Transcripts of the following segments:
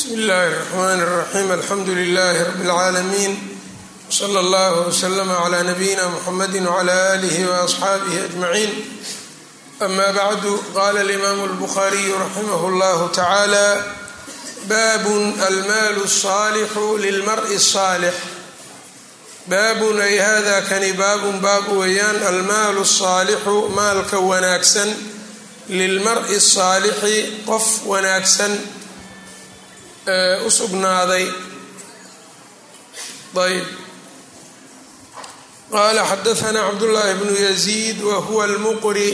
bsmi illaahi الرxmn الرaxيim alxamdu لlh rb اlcaalamiin wslى اllah wslm عlى nabiyina mxamadi wعlى آlih وaصxaabih أجmaciin ama bacdu qala اlimam الbkhariyu raximah اllah tacalى bab almaal الصaalixu lilmarءi الصaalix baabun ay hada kani baabun baab weeyaan almaalu الصaalixu maalka wanaagsan lilmar'i الصaalixi qof wanaagsan u sugnaaday ayb qala xadaثna cabdالlahi bnu yaزيid wa huwa اlmuqri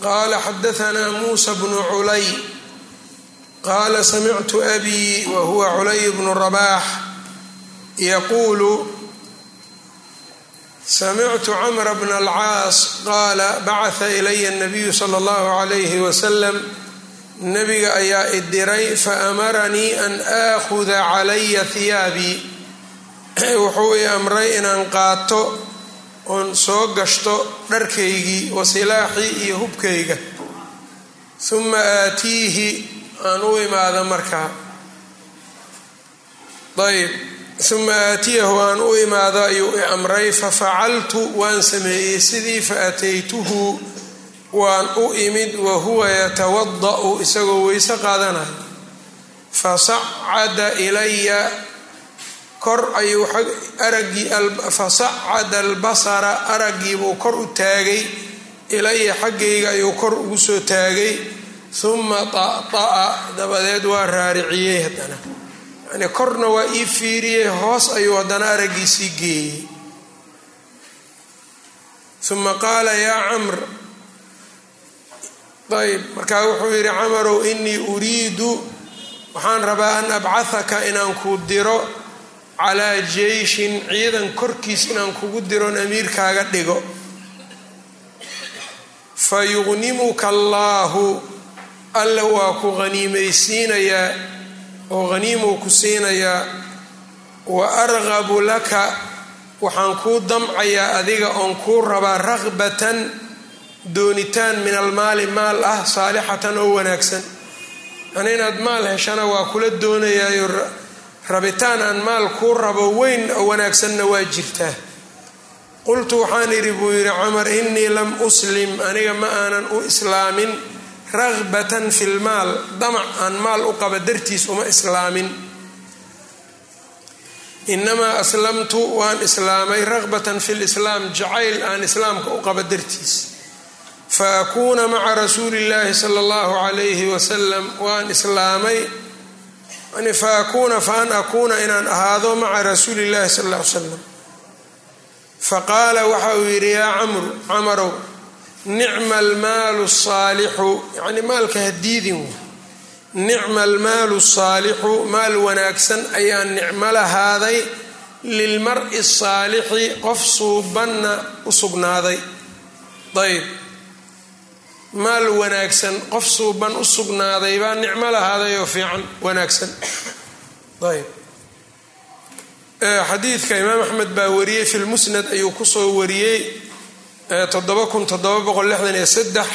qala xadaثna musa bnu culay qala samictu abi wa huwa culay bnu rabax yaqulu samictu cmra bna اlcaas qala bacثa ilaya الnabiyu slى اllah عalyh wslm nabiga ayaa idiray faamaranii an aakhuda calaya hiyaabii wuxuu i amray inaan qaato oon soo gashto dharkaygii wa silaaxii iyo hubkayga. Huma aatiihi aan u imaado markaa ayb huma aatiyahu aan u imaado ayuu i amray fafacaltu waan sameeyey sidii faataytuhu waan u imid wa huwa yatawada'u isagoo weyse qaadanayo. Fasacada ilaya kor ayuu aragii fasacada albasara araggiibuu kor u taagay. Ilaya xaggayga ayuu kor ugu soo taagay. Huma ta'ta'a dabadeed waa raariciyey haddana. Yani korna waa ii fiiriyey hoos ayuu haddana araggiisii geeyey. Uma qaala yaa camr ayb markaa wuxuu yidhi camarow inii uriidu waxaan rabaa an abcahaka inaan ku diro calaa jeyshin ciidan korkiis inaan kugu diroon amiirkaaga dhigo. Fa yuqnimuka allaahu alla waa ku haniimaysiinayaa oo haniimuu ku siinayaa. Wa argabu laka waxaan kuu damcayaa adiga oon kuu rabaa ragbatan doonitaan min almaali maal ah saalixatan oo wanaagsan. Yani inaad maal heshana waa kula doonayaayo rabitaan aan maal kuu rabo weyn oo wanaagsanna waa jirtaa qultu waxaan idhi buu yidhi camar innii lam uslim aniga ma aanan u islaamin. Ragbatan fi lmaal damac aan maal u qaba dartiis uma islaamin. Inamaa aslamtu waan islaamay. Ragbatan fi lislaam jacayl aan islaamka u qaba dartiis faakuuna maca rasuuli illaahi sala allahu calayhi wasalam waan islaamay faakuuna fa an akuuna inaan ahaado maca rasuuli illahi sala alla ly slam faqaala waxa uu yidhi yaa camru camarow nicma almaalu saalixu yani maalka hadiidin nicma almaalu saalixu maal wanaagsan ayaa nicmo lahaaday lilmari saalixi qof suubanna u sugnaaday ayb maal wanaagsan qof suuban u sugnaaday baa nicmo lahaadayoo fiican wanaagsan. Ayb xadiidka imaam axmed baa wariyey fi lmusnad ayuu ku soo wariyey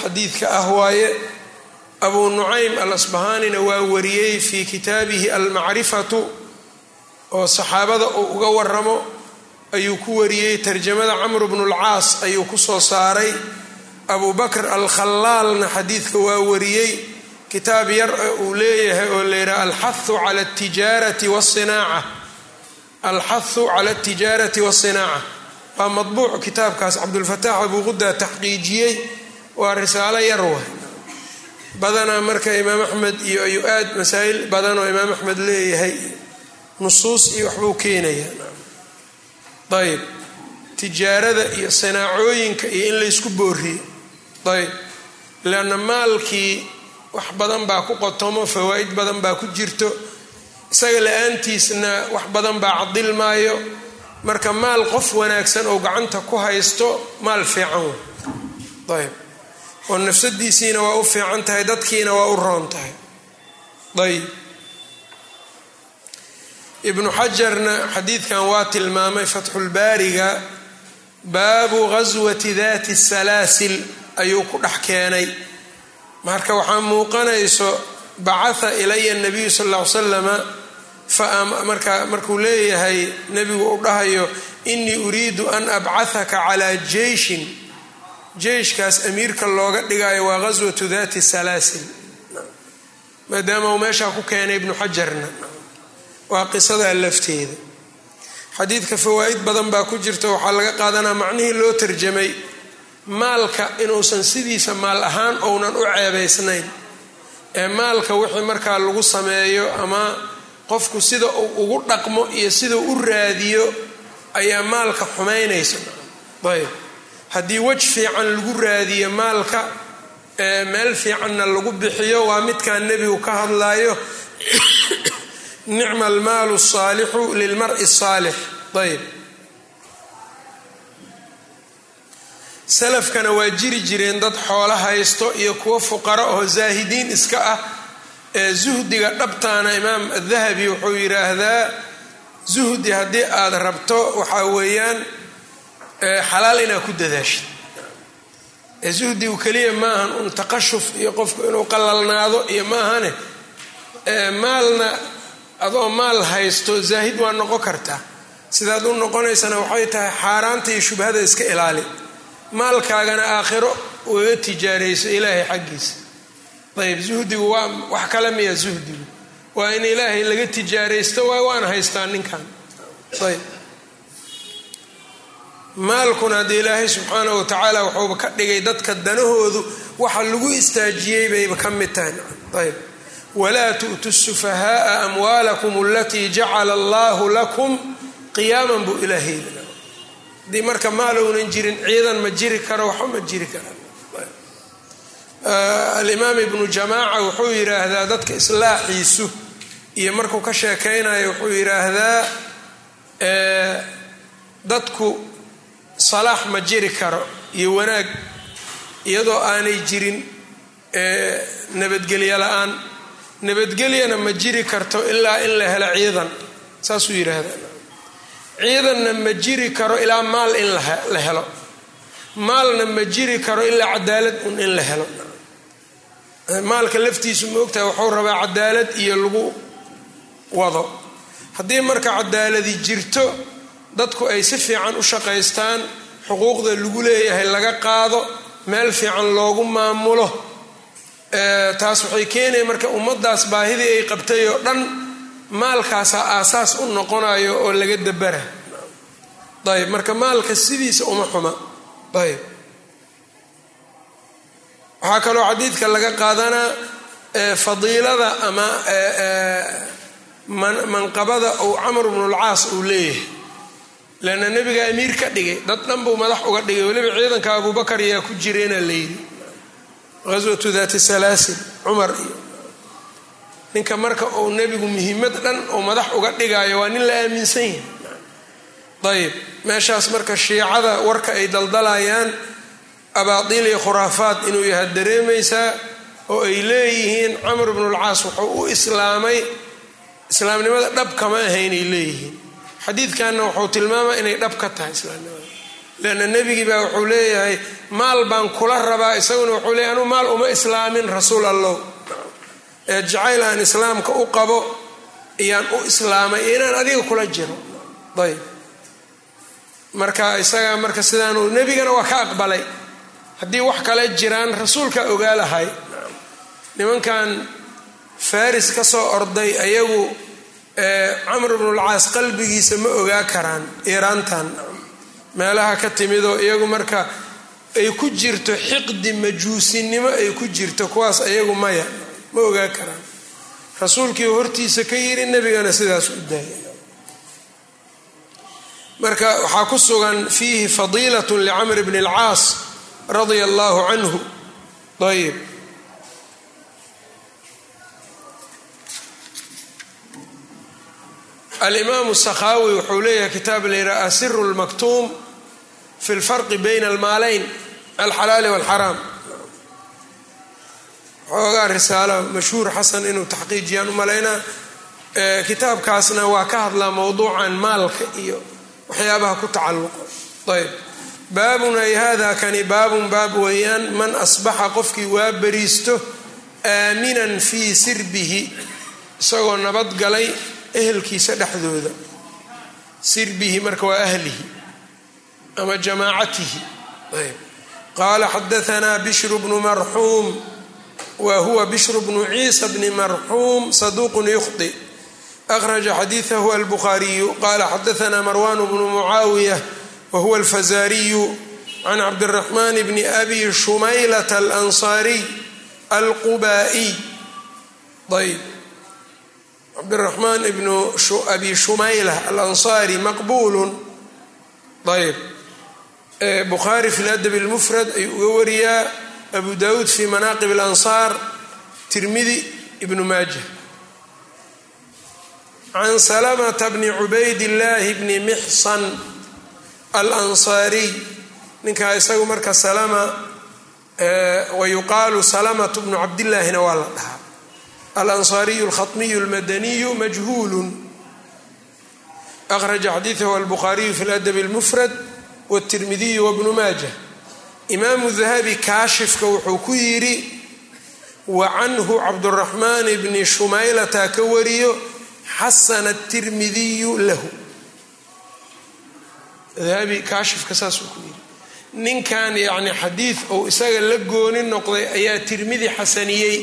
xadiidka ah waaye abuu nucaym al asbahaanina waa wariyey fi kitaabihi almacrifatu oo saxaabada uu uga waramo ayuu ku wariyey tarjamada camr bnu lcaas ayuu ku soo saaray abu bakr alkhallaalna xadiidka waa wariyey. Kitaab yar uu leeyahay oo la yidhaha alxahu cala tijaarati wasinaaca alxahu cala altijaarati wasinaaca waa madbuuc kitaabkaas cabdulfataax abuuquda taxqiijiyey. Waa risaalo yar wa badanaa marka imaam axmed iyo ayuu aad masaa'il badan oo imaam axmed leeyahay nusuus iyo waxbuu keenaya ayb tijaarada iyo sanaacooyinka iyo in laysku booriyo ayb leanna maalkii wax badan baa ku qotomo fawaa'id badan baa ku jirto. Isaga la'aantiisna wax badan baa cadilmaayo marka maal qof wanaagsan oo gacanta ku haysto maal fiican ayb oo nafsadiisiina waa u fiican tahay dadkiina waa u roon tahay. Ayb ibnu xajarna xadiidkan waa tilmaamay fatxulbaariga baabu ghaswati dati salaasil ayuu ku dhex keenay. Marka waxaa muuqanayso bacatha ilaya nabiyu sal ll ly salama markuu leeyahay nebigu u dhahayo inii uriidu an abcathaka calaa jeyshin. Jeyshkaas amiirka looga dhigayo waa ghaswatu dati salaasil maadaama uu meeshaa ku keenay ibnu xajarna. Waa qisadaa lafteeda. Xadiidka fawaa'id badan baa ku jirta waxaa laga qaadanaa macnihii loo tarjamay maalka inuusan sidiisa maal ahaan ounan u ceebaysnayn. Ee maalka wixii markaa lagu sameeyo ama qofku sida uu ugu dhaqmo iyo sidau u raadiyo ayaa maalka xumaynaysa. Ayb. Haddii wej fiican lagu raadiyo maalka meel fiicanna lagu bixiyo waa midkaan nebigu ka hadlayo nicma almaalu saalixu lilmari saalix. Ayb salafkana waa jiri jireen dad xoolo haysto iyo kuwo fuqara oo zaahidiin iska ah ee zuhdiga dhabtaana imaam adahabi wuxuu yidhaahdaa zuhdi haddii aad rabto waxaa weeyaan xalaal inaad ku dadaashid zuhdigu keliya maahan un taqashuf iyo qofku inuu qalalnaado iyo maahane maalna adoo maal haysto zaahid waa noqon kartaa. Sidaad u noqonaysana waxay tahay xaaraanta iyo shubhada iska ilaali maalkaagana aakhiro ugaga tijaarayso ilaahay xaggiisa. Ayb zuhdigu waa wax kale miya zuhdigu. Waa in ilaahay laga tijaaraysto waay waana haystaa ninkan. Ayb maalkuna haddii ilaahay subxaanahu watacaala wuxuuba ka dhigay dadka danahoodu waxa lagu istaajiyey bayba ka mid tahay. Ayb walaa tu'tu sufahaaa amwaalakum alatii jacala allahu lakum qiyaaman buu ilaahay haddii marka maal ounan jirin ciidan ma jiri karo waxba ma jiri karaan alimaam ibnu jamaaca wuxuu yidhaahdaa dadka islaaxiisu iyo markuu ka sheekaynayo wuxuu yidhaahdaa dadku salaax ma jiri karo iyo wanaag iyadoo aanay jirin nabadgelyo la'aan. Nabadgelyana ma jiri karto ilaa in la helo ciidan saasuu yidhaahdaa ciidanna ma jiri karo ilaa maal in la helo. Maalna ma jiri karo ilaa cadaalad un in la helo. Maalka laftiisu ma ogtahay wuxuu rabaa cadaalad iyo lagu wado. Haddii marka cadaaladi jirto dadku ay si fiican u shaqaystaan xuquuqda lagu leeyahay laga qaado meel fiican loogu maamulo taas waxay keenaya marka ummaddaas baahidii ay qabtay oo dhan maalkaasaa aasaas u noqonayo oo laga dabara ayb marka maalka sidiisa uma xuma. Ayb waxaa kaloo xadiidka laga qaadanaa fadiilada ama manqabada uu camr bnulcaas uu leeyahay. Leanna nebiga amiir ka dhigay dad dhan buu madax uga dhigay weliba ciidanka abubakar yaa ku jireena layidhi ghaswatu daati salaasil cumar iyo ninka marka uu nebigu muhiimad dhan oo madax uga dhigaayo waa nin la aaminsan yahay. Ayb meeshaas marka shiicada warka ay daldalayaan abaadiil iyo khuraafaad inuu yahay dareemaysaa oo ay leeyihiin camr bnulcaas wuxuu u islaamay islaamnimada dhab kama ahaynay leeyihiin. Xadiidkanna wuxuu tilmaamaa inay dhab ka tahay islaamnimada. Leanna nebigii baa wuxuu leeyahay maal baan kula rabaa isaguna wuxuu leeyahy anuu maal uma islaamin rasuul allow ee jacayl aan islaamka u qabo iyaan u islaamay iyo inaan adiga kula jiro. Ayb marka isaga marka sidaanu nebigana waa ka aqbalay. Haddii wax kale jiraan rasuulkaa ogaa lahay nimankan faris ka soo orday ayagu camr bnulcaas qalbigiisa ma ogaa karaan iiraantan. Meelaha ka timidoo iyagu marka ay ku jirto xiqdi majuusinimo ay ku jirto kuwaas ayagu maya ma ogaa karaan. Rasuulkii hortiisa ka yiri nebigana sidaas u daayay. Marka waxaa ku sugan fiihi fadiilat licamr bni اlcaas radia allahu canhu. Ayb alimaamu sakhaawi wuxuu leeyahay kitaab layidhaha asiru lmaktuum fi lfarqi bayna almaaleyn alxalaali walxaraam xoogaa risaalo mashhuur xasan inuu taxqiijiyaan u malaynaa kitaabkaasna waa ka hadlaa mowduucan maalka iyo waxyaabaha ku tacalluqo. Ayb. Baabun ay hada kani baabun baab weeyaan man asbaxa qofkii waa beriisto aaminan fii sirbihi isagoo nabadgalay ehelkiisa dhexdooda. Sirbihi marka waa ahlihi ama jamaacatihi. Qaala xadaanaa bishru bnu marxuum wa huwa bishru bnu ciisa bni marxuum saduuqun yukhdi akhraja xadiidahu albukhaariyu qaala xadaanaa marwan bnu mucaawiya wa huwa alfazaariyu can cabdiraxmaan bni abi shumaylata alansaariy alqubaa'iy ayb cabdiraxmaan ibnu abi shumayla alansaari maqbuulun ayb bukhaari fi ladab اlmufrad ayuu uga wariyaa abu dawuud fi manaaqib اlansaar tirmidi ibnu maaja. Can salamata bni cubayd illaahi bni mixsan alansaariy ninkaa isagu marka salama wayuqaalu salamatu bnu cabdillaahina waa la dhahaa. Alansaariyu alkhatmiyu almadaniyu majhuulun. Akhraja xadiidahu albukhaariyu fi ladab اlmufrad wtirmidiyu wbnu maaja imaamu dahabi kaashifka wuxuu ku yidhi wa canhu cabduraxmaan bni shumaylata ka wariyo xasana tirmidiyu lahu. Dahabi kaashifka saasuu ku yidhi. Ninkan yacni xadiid ou isaga la gooni noqday ayaa tirmidi xasaniyey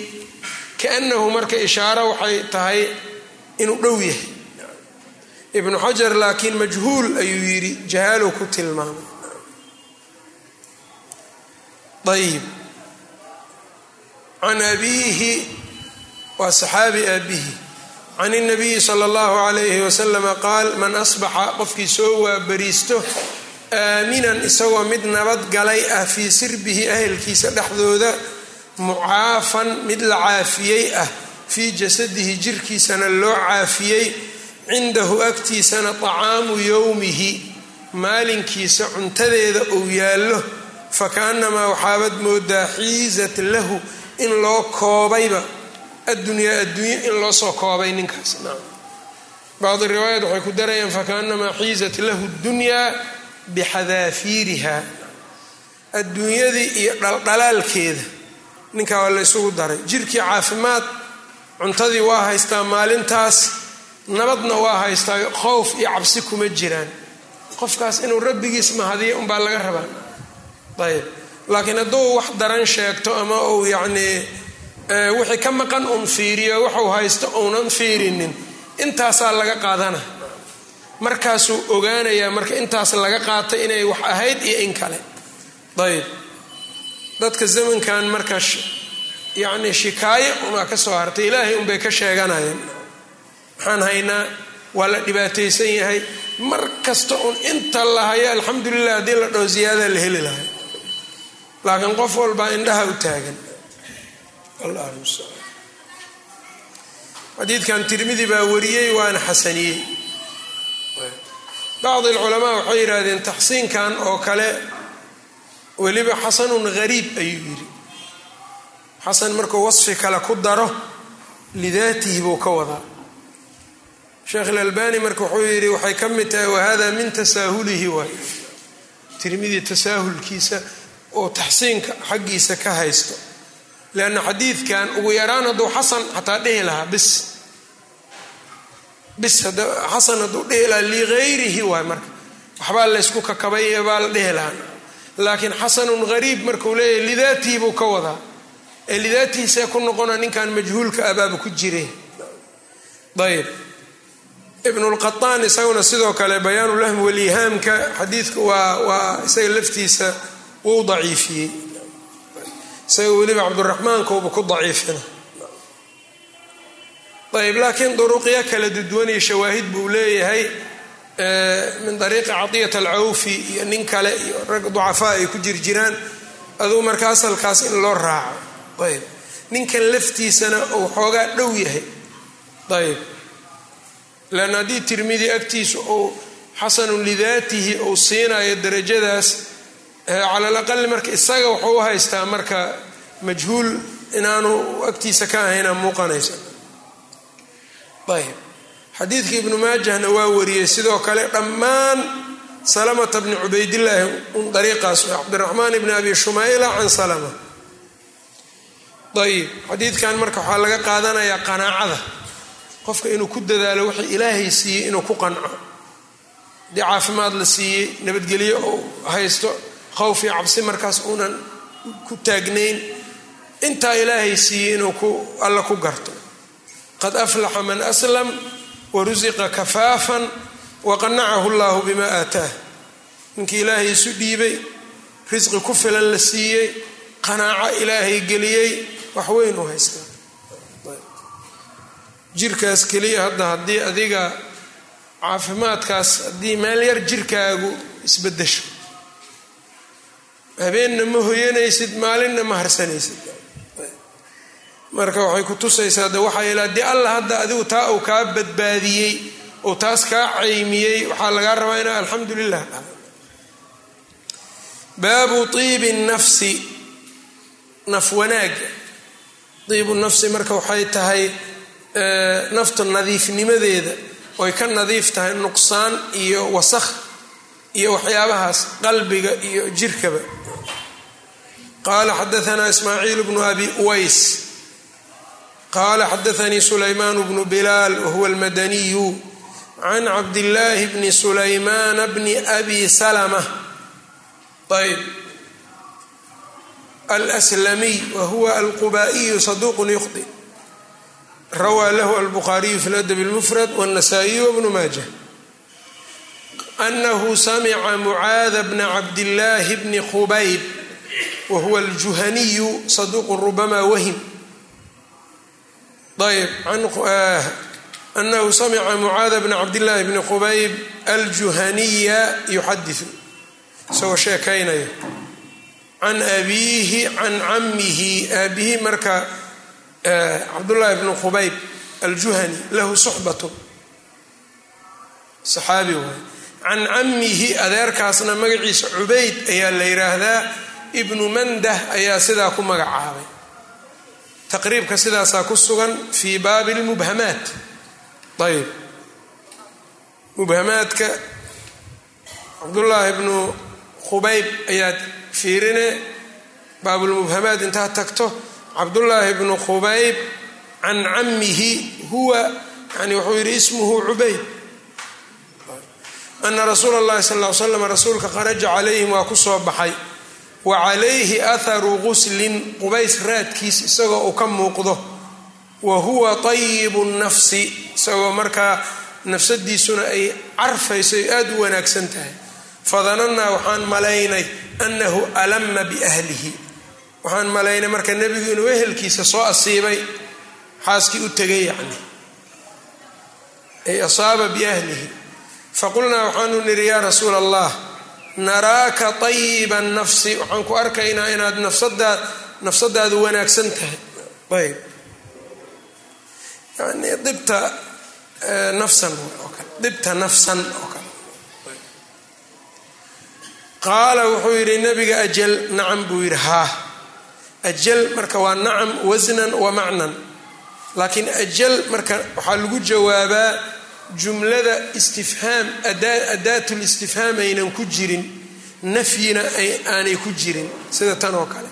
kaannahu marka ishaaro waxay tahay inuu dhow yahay. Ibnu xajar laakiin majhuul ayuu yidhi jahaalow ku tilmaamay ayib can abiihi waa saxaabi aabihi can اnabiyi sala اllahu alayhi wasalama qaal man asbaxa qofkii soo waabariisto aaminan isagoo mid nabadgalay ah fii sirbihi ahelkiisa dhexdooda mucaafan mid la caafiyey ah fii jasadihi jirkiisana loo caafiyey cindahu agtiisana طacaamu yowmihi maalinkiisa cuntadeeda uu yaallo fakaanamaa waxaabad moodaa xiizat lahu in loo koobayba. Addunyaa adduunye in loo soo koobay ninkaas. Bacdi riwaayat waxay ku darayaan fakaanamaa xiizat lahu dunyaa bixadaafiiriha adduunyadii iyo dhaldhalaalkeeda ninkaa waa la ysugu daray. Jirkii caafimaad cuntadii waa haystaa maalintaas nabadna waa haystaa khowf iyo cabsi kuma jiraan. Qofkaas inuu rabbigiis mahadiyo unbaa laga rabaa ayb laakiin hadduu wax daran sheegto ama uu yacnii wixii ka maqan uun fiiriyo waxuu haysto uunan fiirinin intaasaa laga qaadana. Markaasuu ogaanayaa marka intaas laga qaatay inay wax ahayd iyo in kale. Ayb dadka zamankan marka yacnii shikaayo unaa ka soo hartay ilaahay unbay ka sheeganayeen waxaan haynaa waa la dhibaataysan yahay. Mar kasta uun inta la hayo alxamdulilah haddii la dhaho ziyaada la heli lahay laakiin qof walbaa indhaha u taagan. Xadiidkan tirmidi baa wariyey waana xasaniyey. Bacdi alculamaa waxay yidhaahdeen taxsiinkan oo kale weliba xasanun gariib ayuu yidhi. Xasan markuu wasfi kale ku daro lidaatihi buu ka wadaa. Sheekh ilalbani marka wuxuu yidhi waxay ka mid tahay wahada min tasaahulihi waay. Tirmidi tasaahulkiisa oo taxsiinka xaggiisa ka haysto. Leanna xadiidkan ugu yaraan hadduu xasan xataa dhihi lahaa bis. Bis xasan hadduu dhihi lahaa ligayrihi waay marka. Waxbaa laysku kakabay baa la dhihi lahaa. Laakiin xasanun gariib markuu leeyahy lidaatihi buu ka wadaa. Ee lidaatihiisee ku noqona ninkan majhuulka abaaba ku jire. Ayb ibnulqataan isaguna sidoo kale bayaanulahmi walihaamka. Xadiidka waa waa isaga laftiisa wuu daciifiyey. Isaga weliba cabduraxmaankauba ku daciifina. Ayb laakiin duruqyo kala duduwan iyo shawaahid buu leeyahay min dariiqi cadiyat alcawfi iyo nin kale iyo rag ducafaa ay ku jirjiraan. Aduu marka asalkaas in loo raaco. Ayb ninkan laftiisana uu xoogaa dhow yahay. Ayb leanna haddii tirmidi agtiisa uu xasanun lidaatihi uu siinayo darajadaas cala alaqali marka isaga wuxuu u haystaa marka majhuul inaanu agtiisa ka ahayna muuqanaysa. Ayb xadiidka ibnu maajahna waa wariyey sidoo kale dhammaan salamata bni cubaydillaahi un dariiqaas cabdiraxmaan ibni abi shumayla can salama. Ayib xadiidkan marka waxaa laga qaadanayaa qanaacada. Qofka inuu ku dadaalo wixii ilaahay siiyey inuu ku qanco. Haddii caafimaad la siiyey nabadgelyo uu haysto khowf cabsi markaas uunan ku taagnayn. Intaa ilaahay siiyey inuu ku alla ku garto. Qad aflaxa man aslam warusiqa kafaafan waqanacahu llahu bima aataah ninkii ilaahay isu dhiibay risqi ku filan la siiyey qanaaco ilaahay geliyey wax weyn u haystaa jirkaas keliya hadda haddii adiga caafimaadkaas haddii meel yar jirkaagu isbedesho habeenna ma hoyanaysid maalinna ma harsanaysid. Marka waxay ku tusaysaa de waxaa ila haddii allah hadda adigu taa uu kaa badbaadiyey ou taas kaa caymiyey waxaa lagaa rabaa inaa alxamdu lilah baabu iibi nafsi naf wanaaga. Iibu nafsi marka waxay tahay nafta nadiifnimadeeda oy ka nadiif tahay nuqsaan iyo wasakh iyo waxyaabahaas qalbiga iyo jirkaba qaala xadaanaa ismaaciil bnu abi uways qaala xadaanii sulaymaan bnu bilaal wahuwa almadaniyu can cabdillaahi bni sulaymaana bni abi salama ayb alslamiy wahuwa alqubaa'iyu saduuqun yukhdi rawaa lahu albukhaariyu fi ladab اlmufrad wاnasaa'iyu wbnu maaja anahu samica mucaada bna cabdillaahi bni khubayb wahuwa aljuhaniyu saduuqun rubama wahim ayb anahu samica mucaada bna cabdillaahi bni khubayb aljuhaniya yuxadiu isagoo sheekaynaya can abiihi can camihi aabihi marka cabdullaahi bnu khubayb aljuhani lahu suxbatu saxaabi waay can camihi adeerkaasna magaciisa cubayd ayaa la yidhaahdaa ibnu mandah ayaa sidaa ku magacaabay. Taqriibka sidaasaa ku sugan fii baabi lmubhamaat ayb mubhamaadka cabdullaahi bnu khubayb ayaad fiirine baabulmubhamaat intaad tagto. Cabdullaahi bnu khubayb can camihi huwa yani wuxuu yidhi ismuhu cubayd. Ana rasuula اllahi sal l slam rasuulka kharaja calayhim waa ku soo baxay wa calayhi atharu guslin qubays raadkiis isagoo uu ka muuqdo. Wa huwa tayibu nafsi isagoo markaa nafsadiisuna ay carfayso ay aada u wanaagsan tahay. Fadanannaa waxaan malaynay annahu alama biahlihi waxaan malaynay marka nebigu inuu ehelkiisa soo asiibay xaaskii u tegay yacni. Ay asaaba biahlihi faqulnaa waxaanu nidhi yaa rasuula allah naraaka tayiba nafsi. Waxaan ku arkaynaa inaad nafsadaa nafsadaadu wanaagsan tahay. Ayb. Yani dibta nafsan oo kale. Dibta nafsan oo kale. Qaala wuxuu yidhi nabiga ajal nacam buu yidhi haa ajal marka waa nacam wasnan wa macnan. Laakiin ajal marka waxaa lagu jawaabaa jumlada istifhaam adaatul istifhaam aynan ku jirin nafyina aanay ku jirin sida tan oo kale.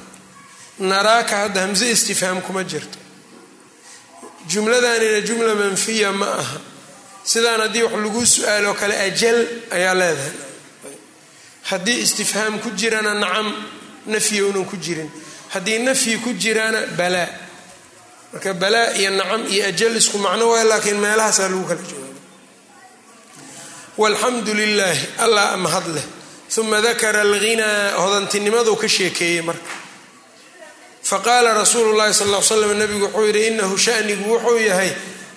Naraaka hadda hamse istifhaam kuma jirto. Jumladanina jumla manfiya ma aha. Sidaan haddii wax lagu su'aaloo kale ajal ayaa leedahay. Haddii istifhaam ku jirana nacam nafyi unan ku jirin. Haddii nafyi ku jirana balaa marka balaa iyo nacam iyo ajal isku macno waay laakiin meelahaasaa lagu kala jawaaba walxamdu lilaahi allah mahad leh uma dakara alghinaa hodantinimaduu ka sheekeeyey marka. Faqaala rasuulu llahi sal l slam nabigu wuxuu yidhi inahu shanigu wuxuu yahay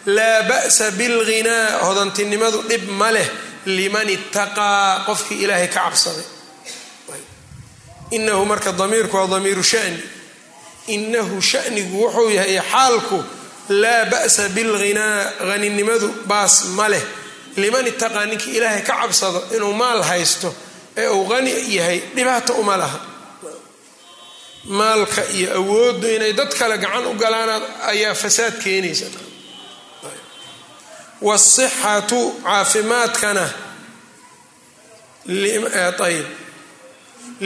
laa ba'sa bilghinaa hodantinimadu dhib ma leh liman itaqaa qofkii ilaahay ka cabsaday. Inahu marka damiirku waa damiiru shani. Inahu shanigu wuxuu yahay xaalku laa ba'sa bilghinaa haninimadu baas ma leh liman itaqaa ninkii ilaahay ka cabsado inuu maal haysto ee uu qani yahay dhibaato uma laha. Maalka iyo awooddu inay dad kale gacan u galaanaad ayaa fasaad keenaysa. Wasixatu caafimaadkana ayb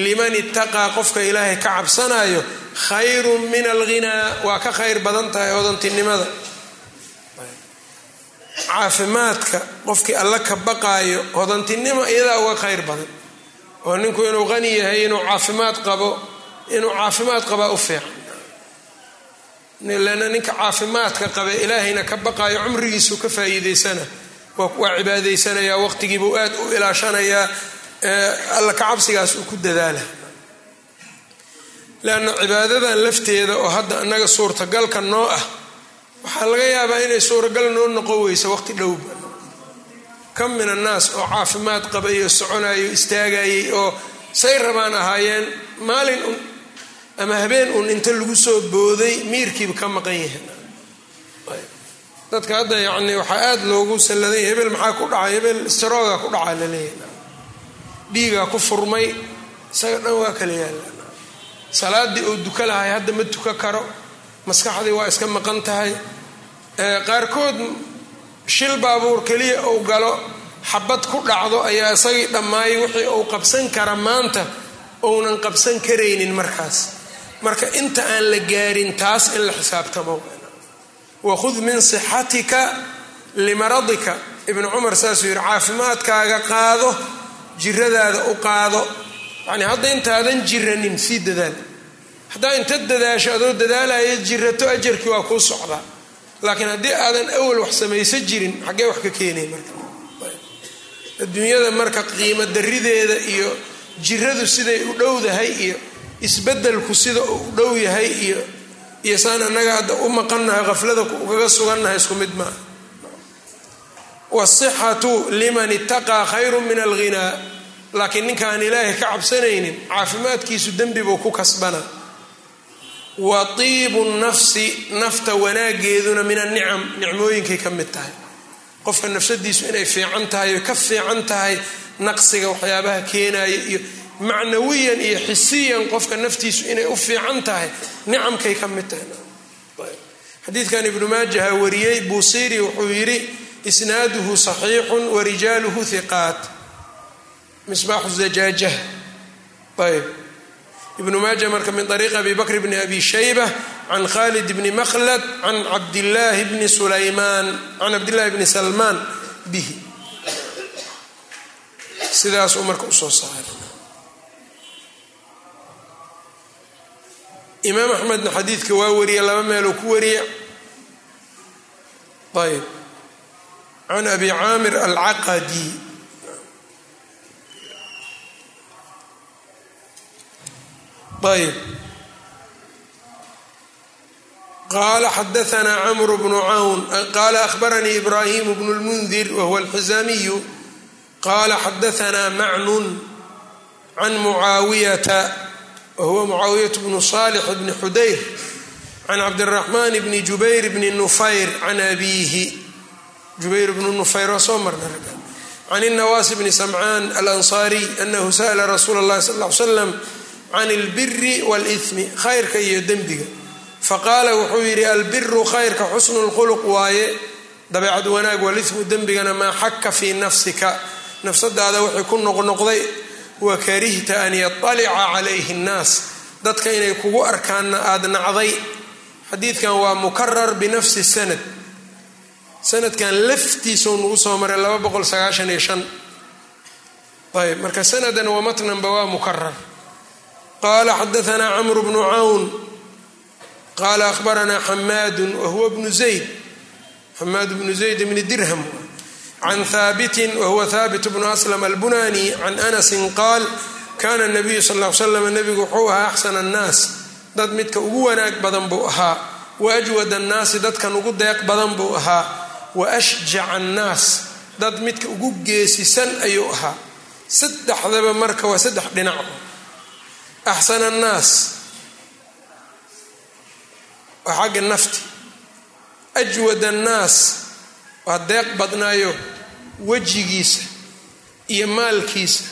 liman itaqaa qofka ilaahay ka cabsanayo khayrun min alghinaa waa ka khayr badan tahay hodantinimada caafimaadka qofkii alla ka baqaayo hodantinimo iyadaa uga khayr badan. Oo ninku inuu qani yahay inuu caafimaad qabo inuu caafimaad qabaa u fiican. Lana ninka caafimaadka qabe ilaahayna ka baqaayo cumrigiisu ka faa'iidaysana waa cibaadaysanayaa waqtigiibuu aad u ilaashanayaa alla ka cabsigaas uu ku dadaala. Leanna cibaadadan lafteeda oo hadda annaga suurtagalka noo ah waxaa laga yaabaa inay suuragal noo noqon weyso waqti dhowba. Kam min annaas oo caafimaad qabayo soconayo istaagayay oo say rabaan ahaayeen maalin un ama habeen un inta lagu soo booday miirkiiba ka maqan yahay. Dadka hadda yacni waxaa aada loogu salladay hebel maxaa ku dhacay? Hebel strooga ku dhacaa laleeyahy dhiigaa ku furmay isaga dhan waa kala yaalla. Salaadii oo duka lahay hadda ma tuka karo. Maskaxdii waa iska maqan tahay qaarkood shil baabuur keliya uu galo xabad ku dhacdo ayaa isagii dhammaayay wixii uu qabsan kara maanta ounan qabsan karaynin markaas. Marka inta aan la gaarin taas in la xisaabtamo wakhud min sixatika limaradika. Ibnu cumar saasuu yidhi caafimaadkaaga qaado jiradaada u qaado. Yani hadda intaadan jiranin sii dadaal. Haddaa inta dadaasho adoo dadaalaya jirato ajarkii waa kuu socdaa laakiin haddii aadan awal wax samaysan jirin xaggee wax ka keenay marka. Adduunyada marka qiimo darideeda iyo jiradu siday u dhowdahay iyo isbedelku sida uu u dhow yahay iyo iyo saan annaga hadda u maqannahay qaflada ugaga sugannahay isku mid maaha wasixatu liman itaqaa khayru min alghinaa laakiin ninkaan ilaahay ka cabsanaynin caafimaadkiisu dembi buu ku kasbana wa tiibu nafsi nafta wanaageeduna min anicam nicmooyinkay ka mid tahay. Qofka nafsadiisu inay fiican tahay oy ka fiican tahay naqsiga waxyaabaha keenaya iyo macnawiyan iyo xisiyan qofka naftiisu inay u fiican tahay nicamkay ka mid tahay. Xadiidkan ibnu maajaha wariyey buusiri wuxuu yidhi isnaaduhu saxiixun warijaaluhu hiqaat misbaaxu zajaajah ayb ibnu maaja marka min ariiqi abi bakr bni abi shayba can khalid bni makhlad can cabdillaahi bni sulaymaan can cabdillahi bni salmaan bihi. Sidaasuu marka u soo saaray. Imaam axmedna xadiidka waa wariye laba meeluu ku wariye. Ayb can abi caamir alcaqadi ayb qala xadaanaa camru bnu cawn qala ahbaranii ibrahim bnu lmundir wahuwa alxizaamiyu qala xadaanaa macnun can mucaawiyata wahuwa mucaawiyat bnu salix bni xudayr can cabdiraxman bni jubayr bni nufayr can abiihi jubayr bnu nufayr waa soo marna can inawaasi bni samcaan alansaariy anahu sa'la rasuula اllahi sal ly slam can ilbiri walismi khayrka iyo dembiga faqaala wuxuu yidhi albiru khayrka xusnu lkhuluq waaye dabeecad wanaag walismu dembigana maa xaka fii nafsika nafsadaada wixii ku noqnoqday wa karihta an yaalica calayhi nnaas dadka inay kugu arkaanna aada nacday xadiidkan waa mukarar binafsi sanad sanadkan laftiisuu nagu soo maray ayb marka sanadan wamatnanba waa mukarar qala xadaanaa camru bnu cawn qala ahbaranaa xamaadu wahuwa bnu zayd xamaad bnu zayd bni dirham can haabitin wahuwa haabit bnu aslam albunani can anasin qaal kana nabiyu sal l slam nabigu wuxuu ahaa axsan annaas dad midka ugu wanaag badan buu ahaa wa ajwad annaasi dadkan ugu deeq badan buu ahaa wa ashjaca annaas dad midka ugu geesisan ayuu ahaa saddexdaba marka waa saddex dhinac axsan annaas waa xagga nafti ajwad annaas waa deeq badnaayo wejigiisa iyo maalkiisa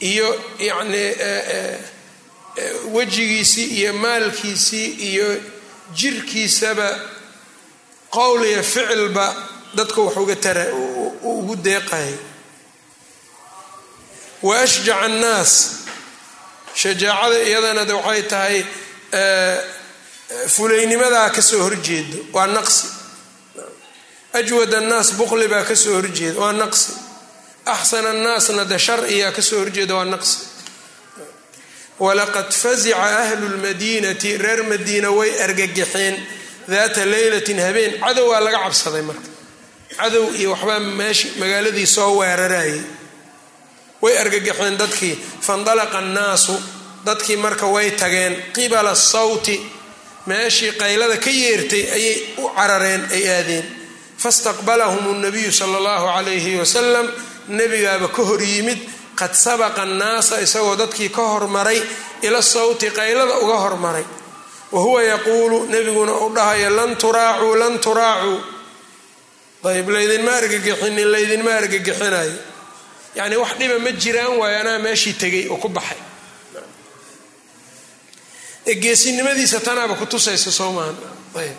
iyo yacnii wejigiisii iyo maalkiisii iyo jirkiisaba qowl iyo ficilba dadka wax uga tara ugu deeqayay wa ashjaca annaas shajaacada iyadana de waxay tahay fulaynimadaa ka soo horjeedo waa naqsi. Ajwad annaas buqli baa ka soo horjeeda waa naqsi. Axsan annaasna de sharciyaa ka soo horjeeda waa naqsi. Walaqad fazica ahlu lmadiinati reer madiina way argagaxeen daata leylatin habeen. Cadow waa laga cabsaday marka. Cadow iyo waxbaa meeshi magaaladii soo weerarayay way argagaxeen dadkii. Faindalaqa annaasu dadkii marka way tageen. Qibala sawti meeshii qaylada ka yeertay ayay u carareen ay aadeen. Fastaqbalahum nabiyu sala allahu calayhi wasalam nebigaaba ka hor yimid qad sabaqa annaasa isagoo dadkii ka hormaray ila sawti qaylada uga hormaray wa huwa yaquulu nebiguna uu dhahayo lan turaacuu lan turaacuu. Ayb laydinma argagixinin laydinma argagixinayo yacni wax dhiba ma jiraan waayo anaa meeshii tegay oo ku baxay. Geesinimadiisa tanaaba ku tusaysa soo maaha ayb.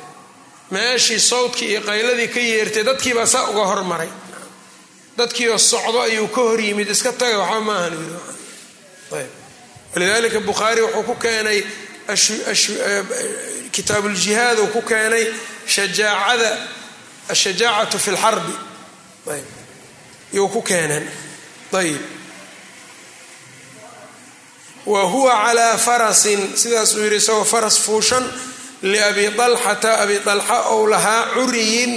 Meeshii sawdkii iyo qayladii ka yeertay dadkiibaa saa uga hormaray. Dadkiioo socdo ayuu ka hor yimid iska taga waxba maahan ayb. Walidalika bukhaari wuxuu ku keenay kitaabuuljihaad uu ku keenay shajaacada ashajaacatu fi lxarbi ayb. Yuu ku keeneen ayb wa huwa calaa farasin sidaasuu yidhi isagoo faras fuushan liabi dalxata abi dalxa ou lahaa curiyin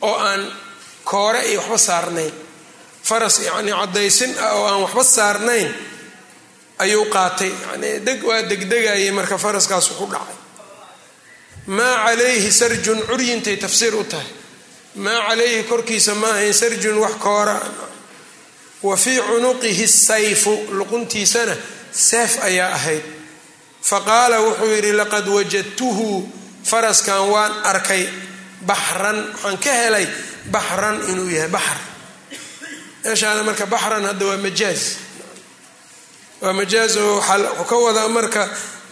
oo aan koore iyo waxba saarnayn faras yacnii caddaysin oo aan waxba saarnayn ayuu qaatay yani deg waa degdegayay marka faraskaasu ku dhacay maa calayhi sarjun curyintay tafsiir u tahay maa calayhi korkiisa ma ahayn sarjun wax koora wa fii cunuqihi sayfu luquntiisana seef ayaa ahayd. Faqaala wuxuu yidhi laqad wajadtuhu faraskan waan arkay baxran waxaan ka helay baxran inuu yahay baxr. Meeshaana marka baxran hadda waa majaaz. Waa majaaz oo waxuu ka wadaa marka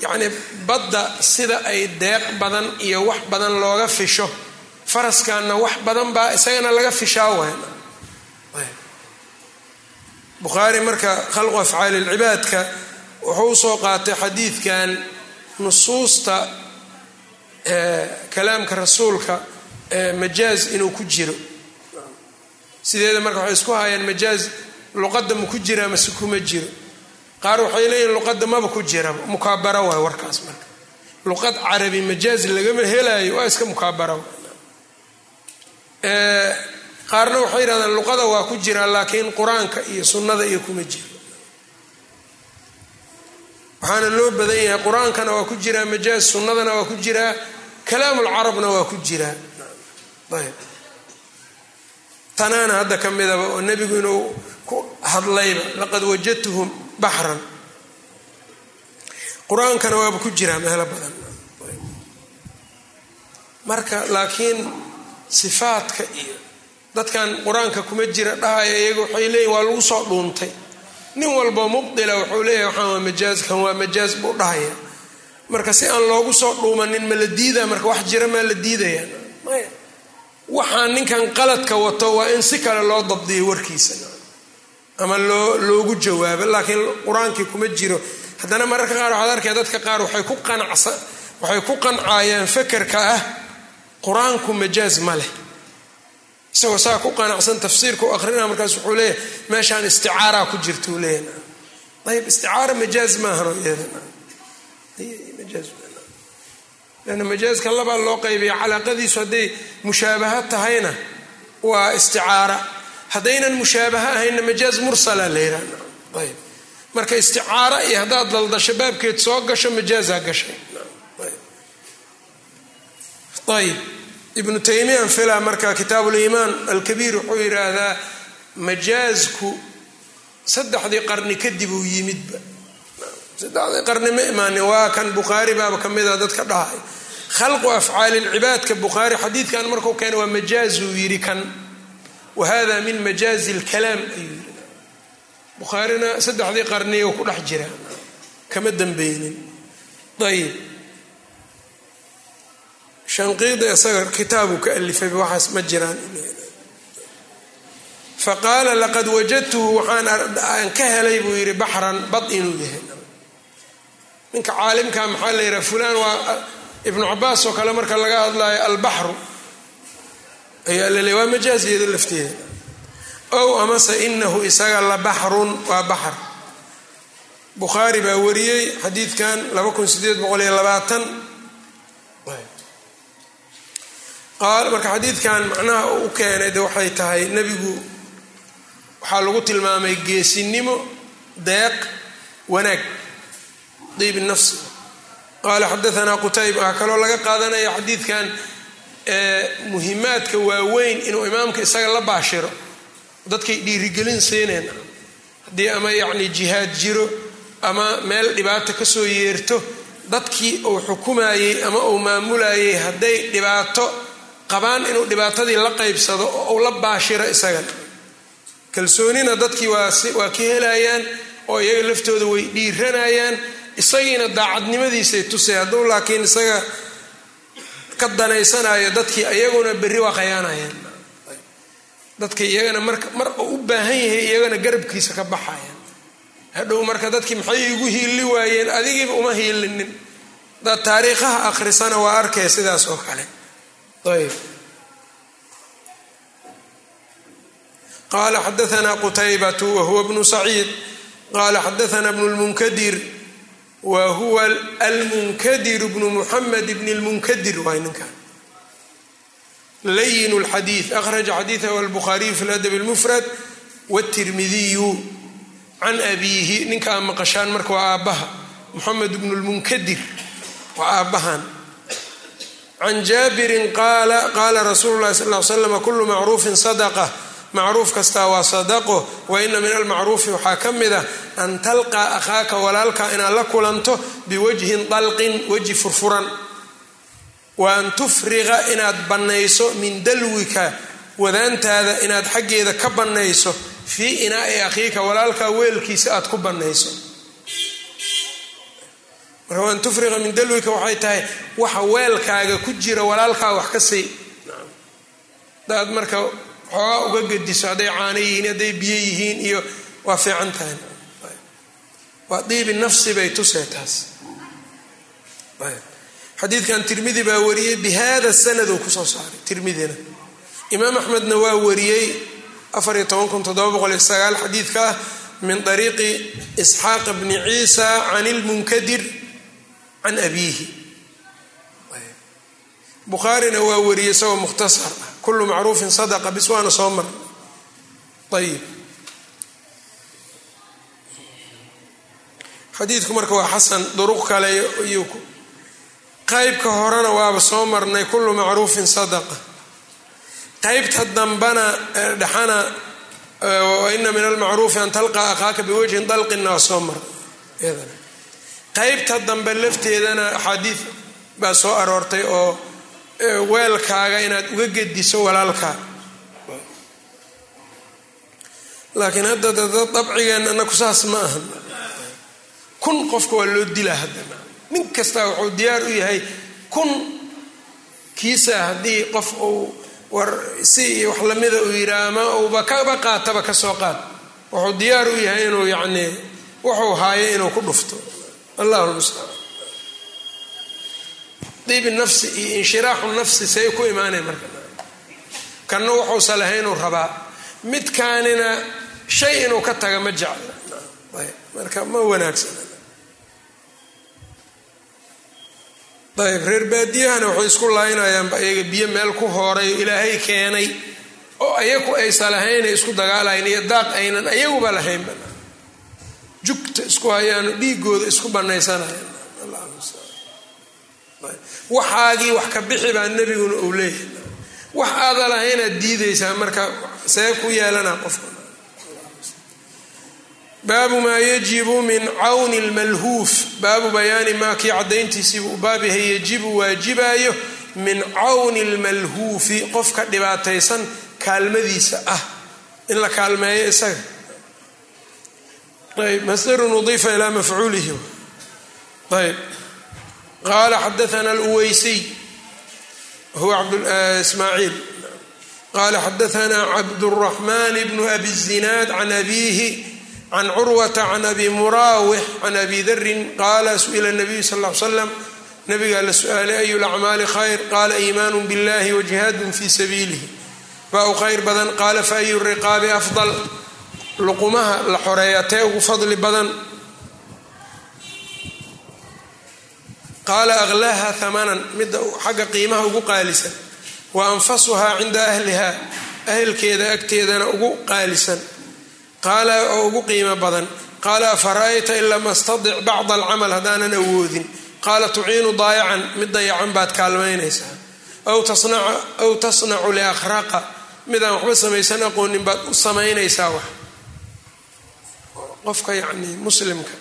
yacni badda sida ay deeq badan iyo wax badan looga fisho. Faraskanna wax badan baa isagana laga fishaa waay bukhaari marka khalqu afcaali lcibaadka wuxuu u soo qaatay xadiidkan nusuusta kalaamka rasuulka majaaz inuu ku jiro. Sideeda marka waxay isku hayaan majaaz luqadda ma ku jiraa mase kuma jiro. Qaar waxay leeyihiin luqadda maba ku jiraba mukaabara waay warkaas marka. Luqad carabi majaaz lagama helaayo waa iska mukaabara qaarna waxay yidhahdaan luqada waa ku jiraa laakiin qur'aanka iyo sunnada iyo kuma jiro. Waxaana loo badan yahay qur'aankana waa ku jiraa majaaz sunnadana waa ku jiraa kalaamulcarabna waa ku jiraa ayb. Tanaana hadda ka midaba oo nebigu inuu ku hadlayba laqad wajadtuhum baxran. Qur'aankana waaba ku jiraa meelo badan. Marka laakiin sifaadka iyo dadkan qur'aanka kuma jira dhahaya iyaga waxay leeyihiin waa lagu soo dhuuntay. Nin walba mubdila wuxuu leeyahay waxaan waa majaaz kan waa majaaz buu dhahaya marka si aan loogu soo dhuumanin ma la diidaa? Marka wax jira maa la diidaya maya. Waxaan ninkan qaladka wato waa in si kale loo dabdiyo warkiisa. Ama loo loogu jawaabo laakiin qur'aankii kuma jiro. Haddana mararka qaar waxaad arkaya dadka qaar waxay ku qancayaan fakerka ah. Qur'aanku majaaz ma leh isagoo saa ku qanacsan tafsiirka u aqrinaa markaas wuxuu leeyahay meeshaan isticaaraa ku jirta uu leeyahay. Ayb isticaara majaaz maahano iyadana majaazka labaa loo qaybiya calaaqadiisu hadday mushaabaha tahayna waa isticaara. Haddaynan mushaabaha ahayna majaaz mursala la yihahna ayb marka isticaara iyo haddaad daldasho baabkeed soo gasho majaazaa gashay. Ayb ibnu taymiyan fila marka kitaabu liimaan alkabiir wuxuu yidhaahdaa majaazku saddexdii qarni kadib uu yimidba. Saddexdii qarni ma imaanin waa kan bukhaari baaba ka mida dadka dhahay. Khalqu afcaali bukhaari xadiidkan markuu keenay waa majaazuu yidhi kan. Wa min majaazi lkalaam ayuu yidhi. Bukhaarina saddexdii qarniyu ku dhex jira kama dambeynin ayib shanqiida isaga kitaabu ka alifay waxaas ma jiraan. Faqaala laqad wajadtuhu waxaan ka helay buu yidhi baxran bad inuu yahay. Ninka caalimka maxaa la yidhaha fulaan waa ibnu cabaas oo kale marka laga hadlayo albaxru. Ayaa la leey waa majaaziyado lafteeda. Ow amase inahu isaga la baxrun waa baxr bukhaari baa wariyey xadiidkan marka xadiidkan macnaha u keenay de waxay tahay nebigu waxaa lagu tilmaamay geesinimo deeq wanaag diib nafsi qaala xadaanaa qutayb ah kaloo laga qaadanaya xadiidkan muhimaadka waaweyn inuu imaamka isaga la baashiro. Dadkay dhiirigelin siineen. Haddii ama yacni jihaad jiro ama meel dhibaato ka soo yeerto dadkii uu xukumayey ama uu maamulayey hadday dhibaato qabaan inuu dhibaatadii la qaybsado oo uu la baashiro isagan kalsoonina dadkii waa ka helayaan oo iyaga laftooda way dhiiranayaan isagiina daacadnimadiisay tusay. Hadduu laakiin isaga ka danaysanayo dadkii iyaguna berri waa khayaanayaan. Dadkii iyagana marka mar uu u baahan yahay iyagana garabkiisa ka baxayaan. Hadhow marka dadkii maxay igu hiili waayeen adigiiba uma hiilinin hadaad taariikhaha akhrisana waa arkaya sidaas oo kale ayb qala xadaana qutaybatu wahuwa bnu saciid qala xadaana bnu lmunkadir wa huwa almunkadir bnu muxamed bn lmunkadir waay ninkan layin lxadiid akhraja xadiidahu albukhaariyu fi ladab lmufrad wtirmidiyu can abiihi ninkaa maqashaan marka waa aabbaha muxamed bnu lmunkadir waa aabbahan can jaabirin qaala qaala rasuulu lahi sal l slam kulu macruufin sadaqa macruuf kastaa waa sadaqo wa ina min almacruufi waxaa ka mid ah an talqaa akhaaka walaalka inaad la kulanto biwajhin dalqin weji furfuran wa an tufriqa inaad bannayso min dalwika wadaantaada inaad xaggeeda ka bannayso fii inaai akhiika walaalkaa weelkiisa aad ku bannayso marka waan tufriqa min dalwika waxay tahay waxa weelkaaga ku jira walaalkaa wax ka sii. Hadaad marka xoogaa uga gediso hadday caano yihiin hadday biyo yihiin iyo waa fiican tahay. Waa diibi nafsi bay tusee taas. Xadiidkan tirmidi baa wariyey bi sanad uu ku soo saaray tirmidina. Imaam axmedna waa wariyey afar iyo toban kun toddoba boqol iyo sagaal xadiidka min ariiqi isxaaq bni ciisa can ilmunkadir can abiihi bukhaarina waa wariyey isagoo mukhtasar ah kullu macruufin sadaqa bis waana soo mar ayib xadiidku marka waa xasan duruq kale iyo qaybka horena waaba soo marnay kullu macruufin sadaqa qaybta dambana dhexana waina min almacruufi an talqaa akhaaka biwajhin dalqinna waa soo mar qaybta dambe lafteedana axaadiid baa soo aroortay oo weelkaaga inaad uga gediso walaalkaa laakiin hadda dad dabcigeenna anaku saas ma aha. Kun qofka waa loo dilaa haddana nin kastaa wuxuu diyaar u yahay kun kiisa haddii qof uu war si wax lamida uu yidhaah ama uuba kaba qaataba ka soo qaad. Wuxuu diyaar u yahay inuu yacnii wuxuu haayo inuu ku dhufto diibi nafsi iyo inshiraaxu nafsi say ku imaanay marka. Kanna wuxuusa lahaynuu rabaa. Midkaanina shay inuu ka taga ma jecla marka ma wanaagsana ayb reer baadiyahana waxay isku laaynayaanba iyaga biyo meel ku hooray oo ilaahay keenay oo ayagu aysa lahaynay isku dagaalayn iyo daaq aynan ayaguba lahaynba jugta isku hayaano dhiigooda isku banaysanayaan waxaagii wax ka bixi baa nebiguna uu leeyahay. Wax aada lahaynaad diidaysaa marka see ku yeelanaa qofka baabu maa yajibu min cawni lmalhuuf baabu bayaani maa kii caddayntiisiibuu u yajibu waajibaayo min cawni lmalhuufi qofka dhibaataysan kaalmadiisa ah. In la kaalmeeyo isaga ayb masdarun udiifa ilaa mafcuulihi ayb qaala xadaana alweysiy huwa ismaaciil qaala xadaana cabduraxmaan bnu abi zinaad can abiihi can curwata can abi muraawix can abi darin qaala su'ila nabiyu sal l slam nabigaa la su'aalay ayu lacmaali khayr qaala iimaanu biاllahi wajihaadun fi sabiilihi baa u khayr badan qaala fa ayu riqaabi afdal luqumaha la xoreeya tee ugu fadli badan. Qaala aklaaha hamanan midda xagga qiimaha ugu qaalisan wa anfasuhaa cinda ahliha ahelkeeda agteedana ugu qaalisan. Qaala oo ugu qiimo badan qaala afara'ayta in lam astadic bacda alcamal haddaanan awoodin? Qaala tuciinu daayacan mid dayacan baad kaalmaynaysaa. Aw tasnacu liakhraqa midaan waxba samaysan aqoonin baad u samaynaysaa wax qofka yacni muslimka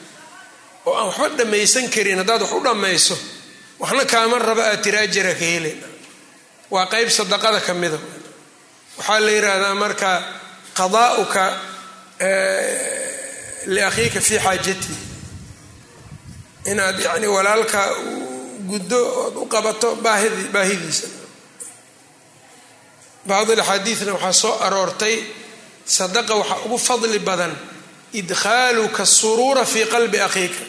oo aan waxba dhammaysan karin haddaad wax u dhammayso waxna kaama raba aad tira ajira ka helin waa qeyb sadaqada ka mida waxaa la yidhaahdaa marka qadaa'uka liakhiika fii xaajatihi inaad yani walaalka guddo ood u qabato baahidiisa. Bacd axaadiidna waxaa soo aroortay sadaqa waxaa ugu fadli badan idkhaaluka suruura fii qalbi akhiika.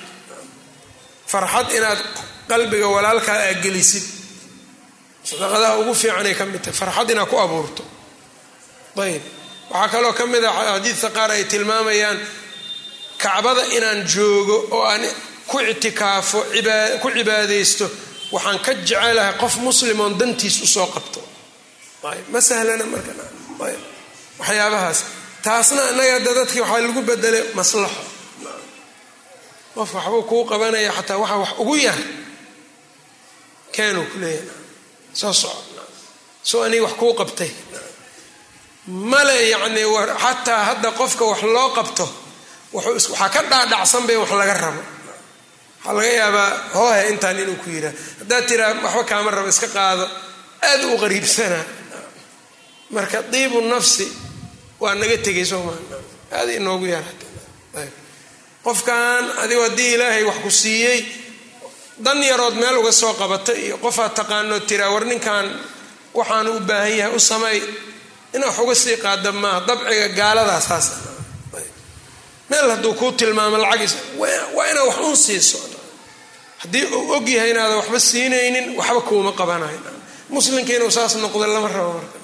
Farxad inaad qalbiga walaalkaa aa gelisid. Sadaqadaha ugu fiicanay ka mid tahay. Farxad inaad ku abuurto. Ayb waxaa kaloo ka mid a xadiidka qaar ay tilmaamayaan kacbada inaan joogo oo aan ku ictikaafo ku cibaadaysto waxaan ka jecelahay qof muslimoon dantiis u soo qabto. Ma sahlana markaayb waxyaabahaas taasna inaga hadda dadkii waxaa lagu bedelay maslaxo. Qof waxbuu kuu qabanaya xataa waxa wax ugu yar keenuu ku leeyahay. Soo soco soo aniga wax kuu qabtay. Male yacni xataa hadda qofka wax loo qabto waxaa ka dhaadhacsanba in wax laga rabo. Waxaa laga yaabaa hoohe intaan inuu ku yidhaah. Haddaad tiraa waxba kaama rabo iska qaado. Aad u qariibsanaa. Marka diibu nafsi waa naga tegay sooma aada inoogu yaarayb qofkan adigo haddii ilaahay wax ku siiyey dan yarood meel uga soo qabata iyo qofaad taqaanoo tiraa war ninkan waxaanu u baahan yahay u samay ina wax uga sii qaada maaha dabciga gaaladaa saas. Meel hadduu kuu tilmaamo lacagiis waa inaad wax un siiso. Haddii uu og yahay inaadan waxba siinaynin waxba kuuma qabanayo muslimka inuu saas noqdo lama rabo marka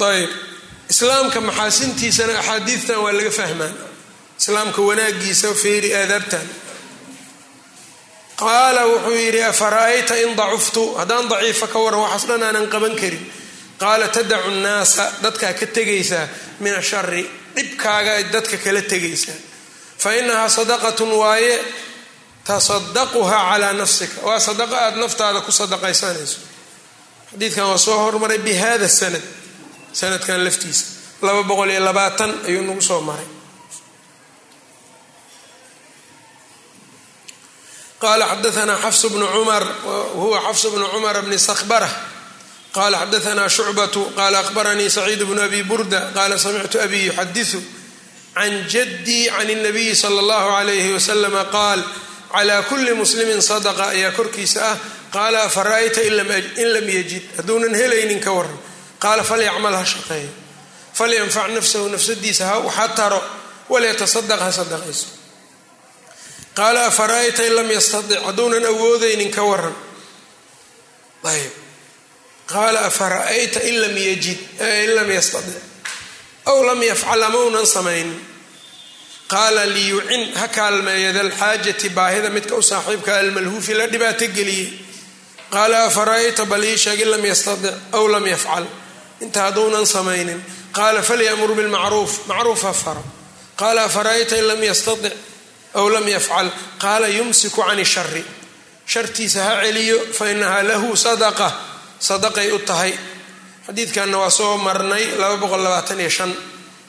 ayb islaamka maxaasintiisana axaadiidtan waa laga fahmaa islaamka wanaagiisa feeri aadaabtan qaala wuxuu yidhi afara'ayta in dacuftu? Haddaan daciifa ka waran waxaas dhan aanan qaban karin. Qaala tadacu nnaasa dadkaa ka tegaysaa min ashari dhibkaaga dadka kala tegaysaa. Fa inahaa sadaqatun waaye tasadaquha calaa nafsika. Waa sadaqa aada naftaada ku sadaqaysanayso xadiidkan waa soo hormaray bi sanad sanadkan laftiisa. Laba boqol iyo labaatan ayuu nagu soo maray. Qala xadaanaa xafsu bnu cumar huwa xafsu bnu cumar bni sakbara qala xadaanaa shucbatu qala akhbaranii saciid bnu abi burda qala samictu abi yuxadisu can jadii can اnabiyi sala اllahu alayhi waslama qaal cla kuli muslimin sadaqa ayaa korkiisa ah. Qaala afara'ayta in lam yajid? Hadduunan helaynin ka waran qaala falyacmal ha shaqeeyo falyanfac nafsahu nafsadiisa ha taro walyatasadaq ha sadaqayso qaala afara'ayta in lam yastadic hadduunan awoodaynin ka waran ayb qaala afara'ayta in lam yajid in lam yastadic aw lam yafcal ama unan samaynin qaala liyucin ha kaalmeeya dalxaajati baahida midka u saaxiibka almalhuufi la dhibaato geliyey qaala afara'ayta bal ii sheeg in lam yastadic aw lam yafcal inta hadduunan samaynin. Qaala falyamur bilmacruuf. Macruuf ha faro. Qaala afara'ayta in lam yastadic aw lam yafcal? Qaala yumsiku can shari shartiisa ha celiyo fa inahaa lahu sadaqa. Sadaqay u tahay. Xadiidkanna waa soo marnay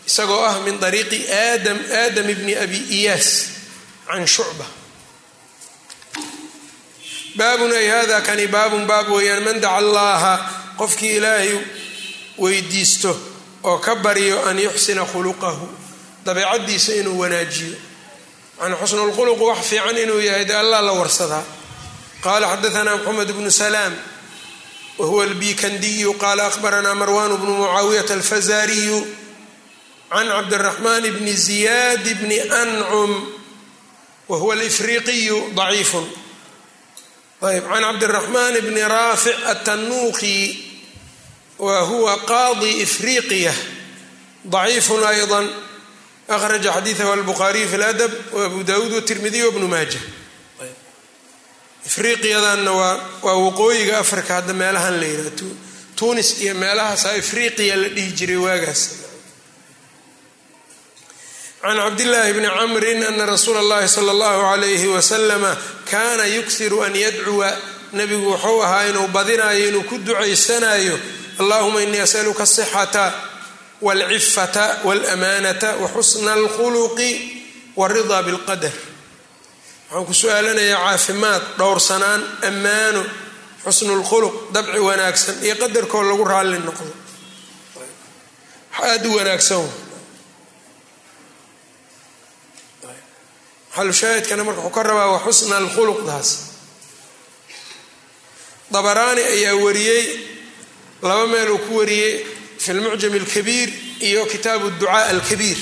isagoo ah min ariiqi aadam aadam bni abi iyaas can shucba. Baabun ay hada kani baabun baab weeyaan man daca allaha qofkii ilaahay weydiisto oo ka baryo an yuxsina khuluqahu dabeecadiisa inuu wanaajiyo. An xusnulkhuluq wax fiican inuu yahay de allah la warsadaa. Qala xadaanaa mxamed bnu salaam wahuwa albikandiyu qala ahbaranaa marwan bnu mucaawiyata alfazariyu can cabdiraxmaan bni ziyaad bni ancum wa huwa alifriqiyu daciifun. Ayb can cabdiraxmaan bni raafic atanuuqi wa huwa qaadi ifriqiya daciifun ayضa akhraja xadiidahu albukhaariyu fi ladab wabu dawuud watirmidiy wabnu maaja ifriqiyadanna waa waa waqooyiga africa hadda meelahan la yidhaha tunis iyo meelahaasaa ifriqiya la dhihi jiray waagaas can cabdillaahi bni camrin ana rasuula اllahi sala اllahu alayhi wasalama kana yuksiru an yadcuwa nebigu wuxuu ahaa inuu badinayo inuu ku ducaysanayo allahuma inii asaluka asixata walcifata walamanata waxusna alkhuluqi waridaa bilqadar. Waxaan ku su'aalanayaa caafimaad dhowrsanaan ammaano xusnu lkhuluq dabci wanaagsan iyo qadarkoo lagu raalli noqdo. Aada u wanaagsan. Xalushaahidkana marka wuxuu ka rabaa wa xusna alkhuluqdaas dabaraani ayaa wariyey laba meel uu ku wariyey fi lmucjam alkabiir iyo kitaabu ducaa alkabiir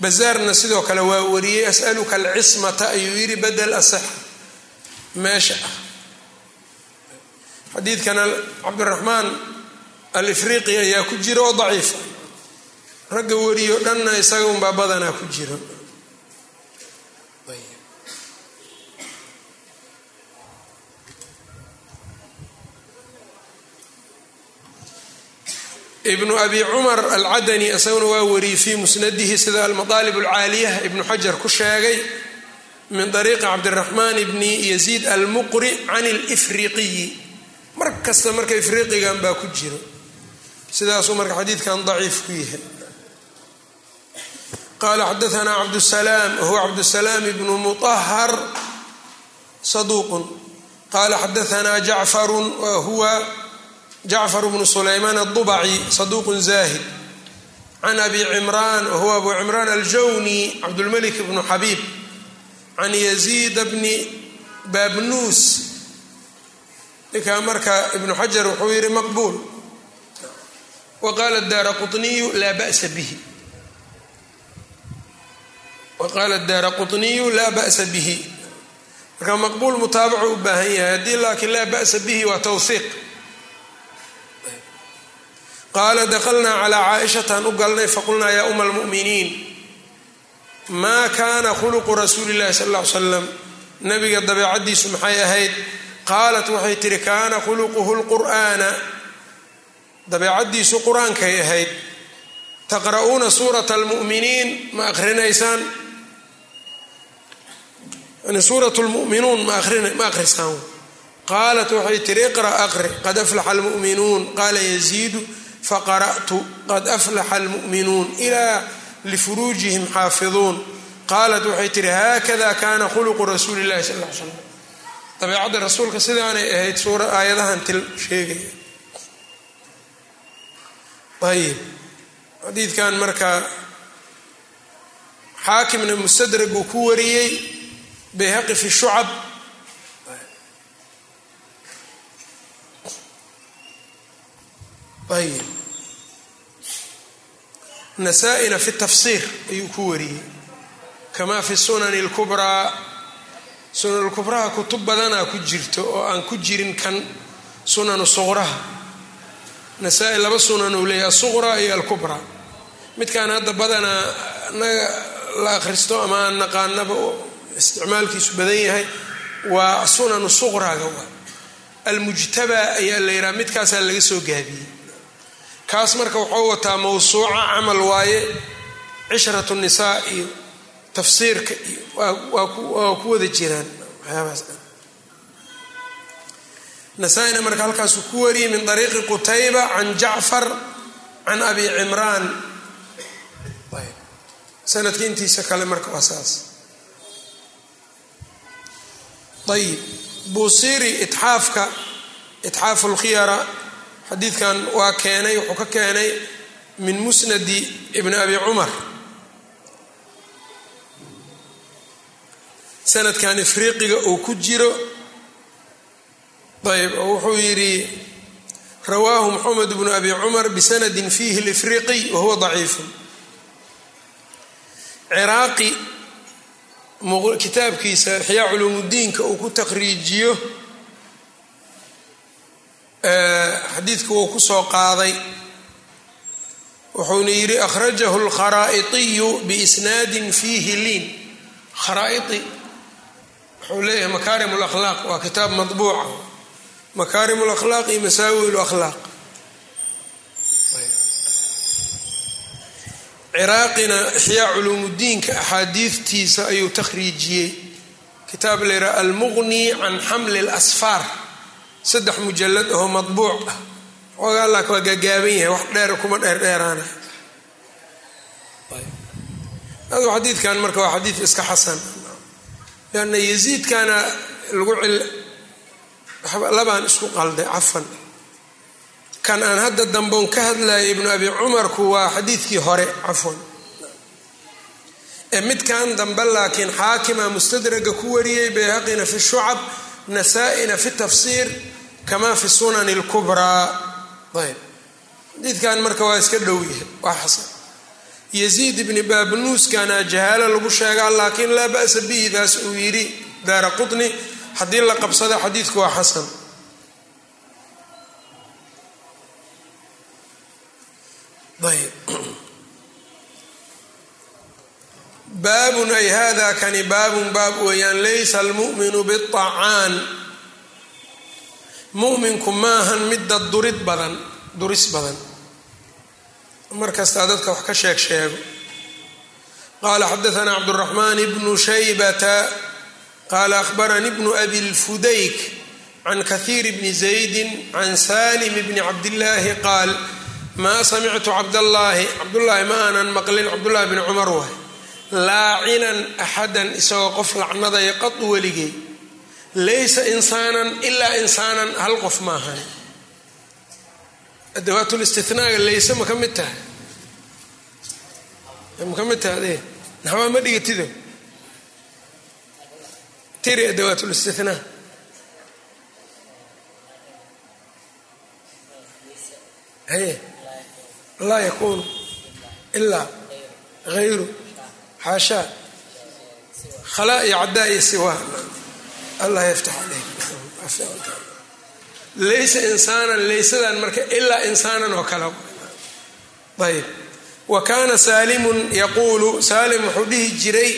bazaarna sidoo kale waa wariyey as'aluka alcismata ayuu yidhi badel asaxa meesha. Ah xadiidkana cabdiraxmaan alifriqi ayaa ku jira oo daciifa. Ragga wariyo dhanna isaga unbaa badanaa ku jiro ibnu abi cumar alcadani isaguna waa wariyey fii musnadihi sida almadaalib alcaaliyah ibnu xajar ku sheegay min ariiqi cabdiraxmaan bni yaziid almuqri can alifriqiyi mar kasta marka ifriqigan baa ku jiro. Sidaasuu marka xadiidkan daciif ku yahay. Qala xadaana cabdusalaam wahuwa cabdusalaam ibnu muطahar saduuqun. Qala xadaana jacfarun wahuwa jacfar bnu sulaymaan adubaci saduuqun zahid can abi cimraan wahuwa abu cimraan aljawni cabdulmalik bnu xabiib can yaziida bni baabnuus ninkaa marka ibnu xajar wuxuu yihi maqbuul wa qaala daara quniyu laa ba'sa bihi waqaala daara quniyu laa ba'sa bihi marka maqbuul mutaabaco u baahan yahay haddii laakiin laa ba'sa bihi waa towhiiq qaala daklnaa calaa caaishataan u galnay faqulnaa yaa uma almu'miniin maa kaana khuluqu rasuuli llahi sal ll ly slam nabiga dabeecaddiisu maxay ahayd? Qaalat waxay tihi kaana khuluquhu lqur'aana dabeecaddiisu qur'aankay ahayd. Taqra'uuna suurata almu'miniin ma akrinaysaan? Yani suurat lmu'minuun ma akhrisaan qaalat waxay tihi iqra aqri qad aflaxa almu'minuun. Qaala yaziidu faqara'tu qad aflaxa almu'minuun ilaa lifuruujihim xaafiduun qaalat waxay tihi haakada kana khuluqu rasuuli llahi sal ly slam dabeecadda rasuulka sidaanay ahayd suura aayadahan til sheegaya ayib xadiidkan marka xaakimna mustadrag uu ku wariyey bayhaqi fi shucab ayib nasaa-ina fi tafsiir ayuu ku wariyey. Kama fi sunani lkubraa sunan lkubraha kutub badanaa ku jirto oo aan ku jirin kan sunanu suqraha nasaa-i laba sunan uu leeyahy asuqraa iyo alkubraa midkaan hadda badanaa naga la akhristo ama aan naqaanaba isticmaalkiisu badan yahay waa sunanu suqraaga waa. Almujtabaa ayaa la yidhaha midkaasaa laga soo gaabiyey kaas marka wuxuu wataa mawsuuca camal waaye cishratu nisaa iyo tafsiirka iyo waa ku wada jiraan waxyaabahaas. Nasaa-ina marka halkaasuu ku wariyey min ariiqi qutayba can jacfar can abi cimraan. Sanadka intiisa kale marka waa saas. Ayib buusiri itxaafka itxaafu lkhiyara xadiidkan waa keenay wuxuu ka keenay min musnadi ibni abi cumar sanadkan ifriiqiga uu ku jiro ayb wuxuu yidhi rawaahu moxamed bnu abi cumar bisanadin fiihi lifriqiy wahuwa daciifun ciraaqi kitaabkiisa ixyaa culuumudiinka uu ku taqriijiyo xadiidka wuu ku soo qaaday wuxuuna yidhi akhrajahu alkharaa'itiyu biisnaadin fiihi liin. Kharaa'iti wuxuu leeyahay makaarim alakhlaaq waa kitaab madbuuca makaarim alakhlaaq iyo masaawi lakhlaaq ciraaqina ixyaa culuumudiinka axaadiidtiisa ayuu takhriijiyey. Kitaab la yidhaha almuqni can xamli اlasfaar saddex mujalad oo madbuuc ah xoogaa laak waa gaagaaban yahay wax dheer kuma dheerdheeraana xadiidkan marka waa xadiid iska xasan. Lanna yaziidkana lagu cil labaan isku qalday cafan. Kan aan hadda damboon ka hadlaya ibnu abi cumarku waa xadiidkii hore cafwan. Ee midkan dambe laakiin xaakima mustadraga ku wariyey bayhaqina fi shucab nasaa-ina fi tafsiir kama fi sunani اlkubraa ayb. Xadiidkan marka waa iska dhow yahay. Waa xasan. Yaziid ibni baabnuuskana jahaalo lagu sheegaa laakiin laa ba'sa bihi daas uu yidhi daara qutni haddii la qabsada xadiidku waa xasan. Ayb. Baabun ay hada kani baabun baab weeyaan laysa almu'minu biطacaan mu'minku maahan midda durid badan duris badan mar kastaa dadka wax ka sheeg sheego qala xadaثna cabdالرaحman bnu shaybata qala akhbarani bnu abi اlfudayk can kahiir bni زaydi can salim bni cabdillaahi qaal maa samictu cabdallaahi cabdullaahi ma aanan maqlin cabdullahi bni cumar waay laacinan axadan isagoo qof lacnadaya qadu weligey laysa insaanan ilaa insaanan hal qof maahan adawaatulistinaga layse ma ka mid tahay ma ka mid tahay adee naxwaa ma dhigatido tiri adawaatulistinaa haye laa yakuunu ilaa hayru xaashaa khalaa iyo caddaa iyo siwaa allah yaftax aleyk laysa insaanan laysadan marka ilaa insaanan oo kale. Ayb wa kaana saalimun yaquulu saalim wuxuu dhihi jiray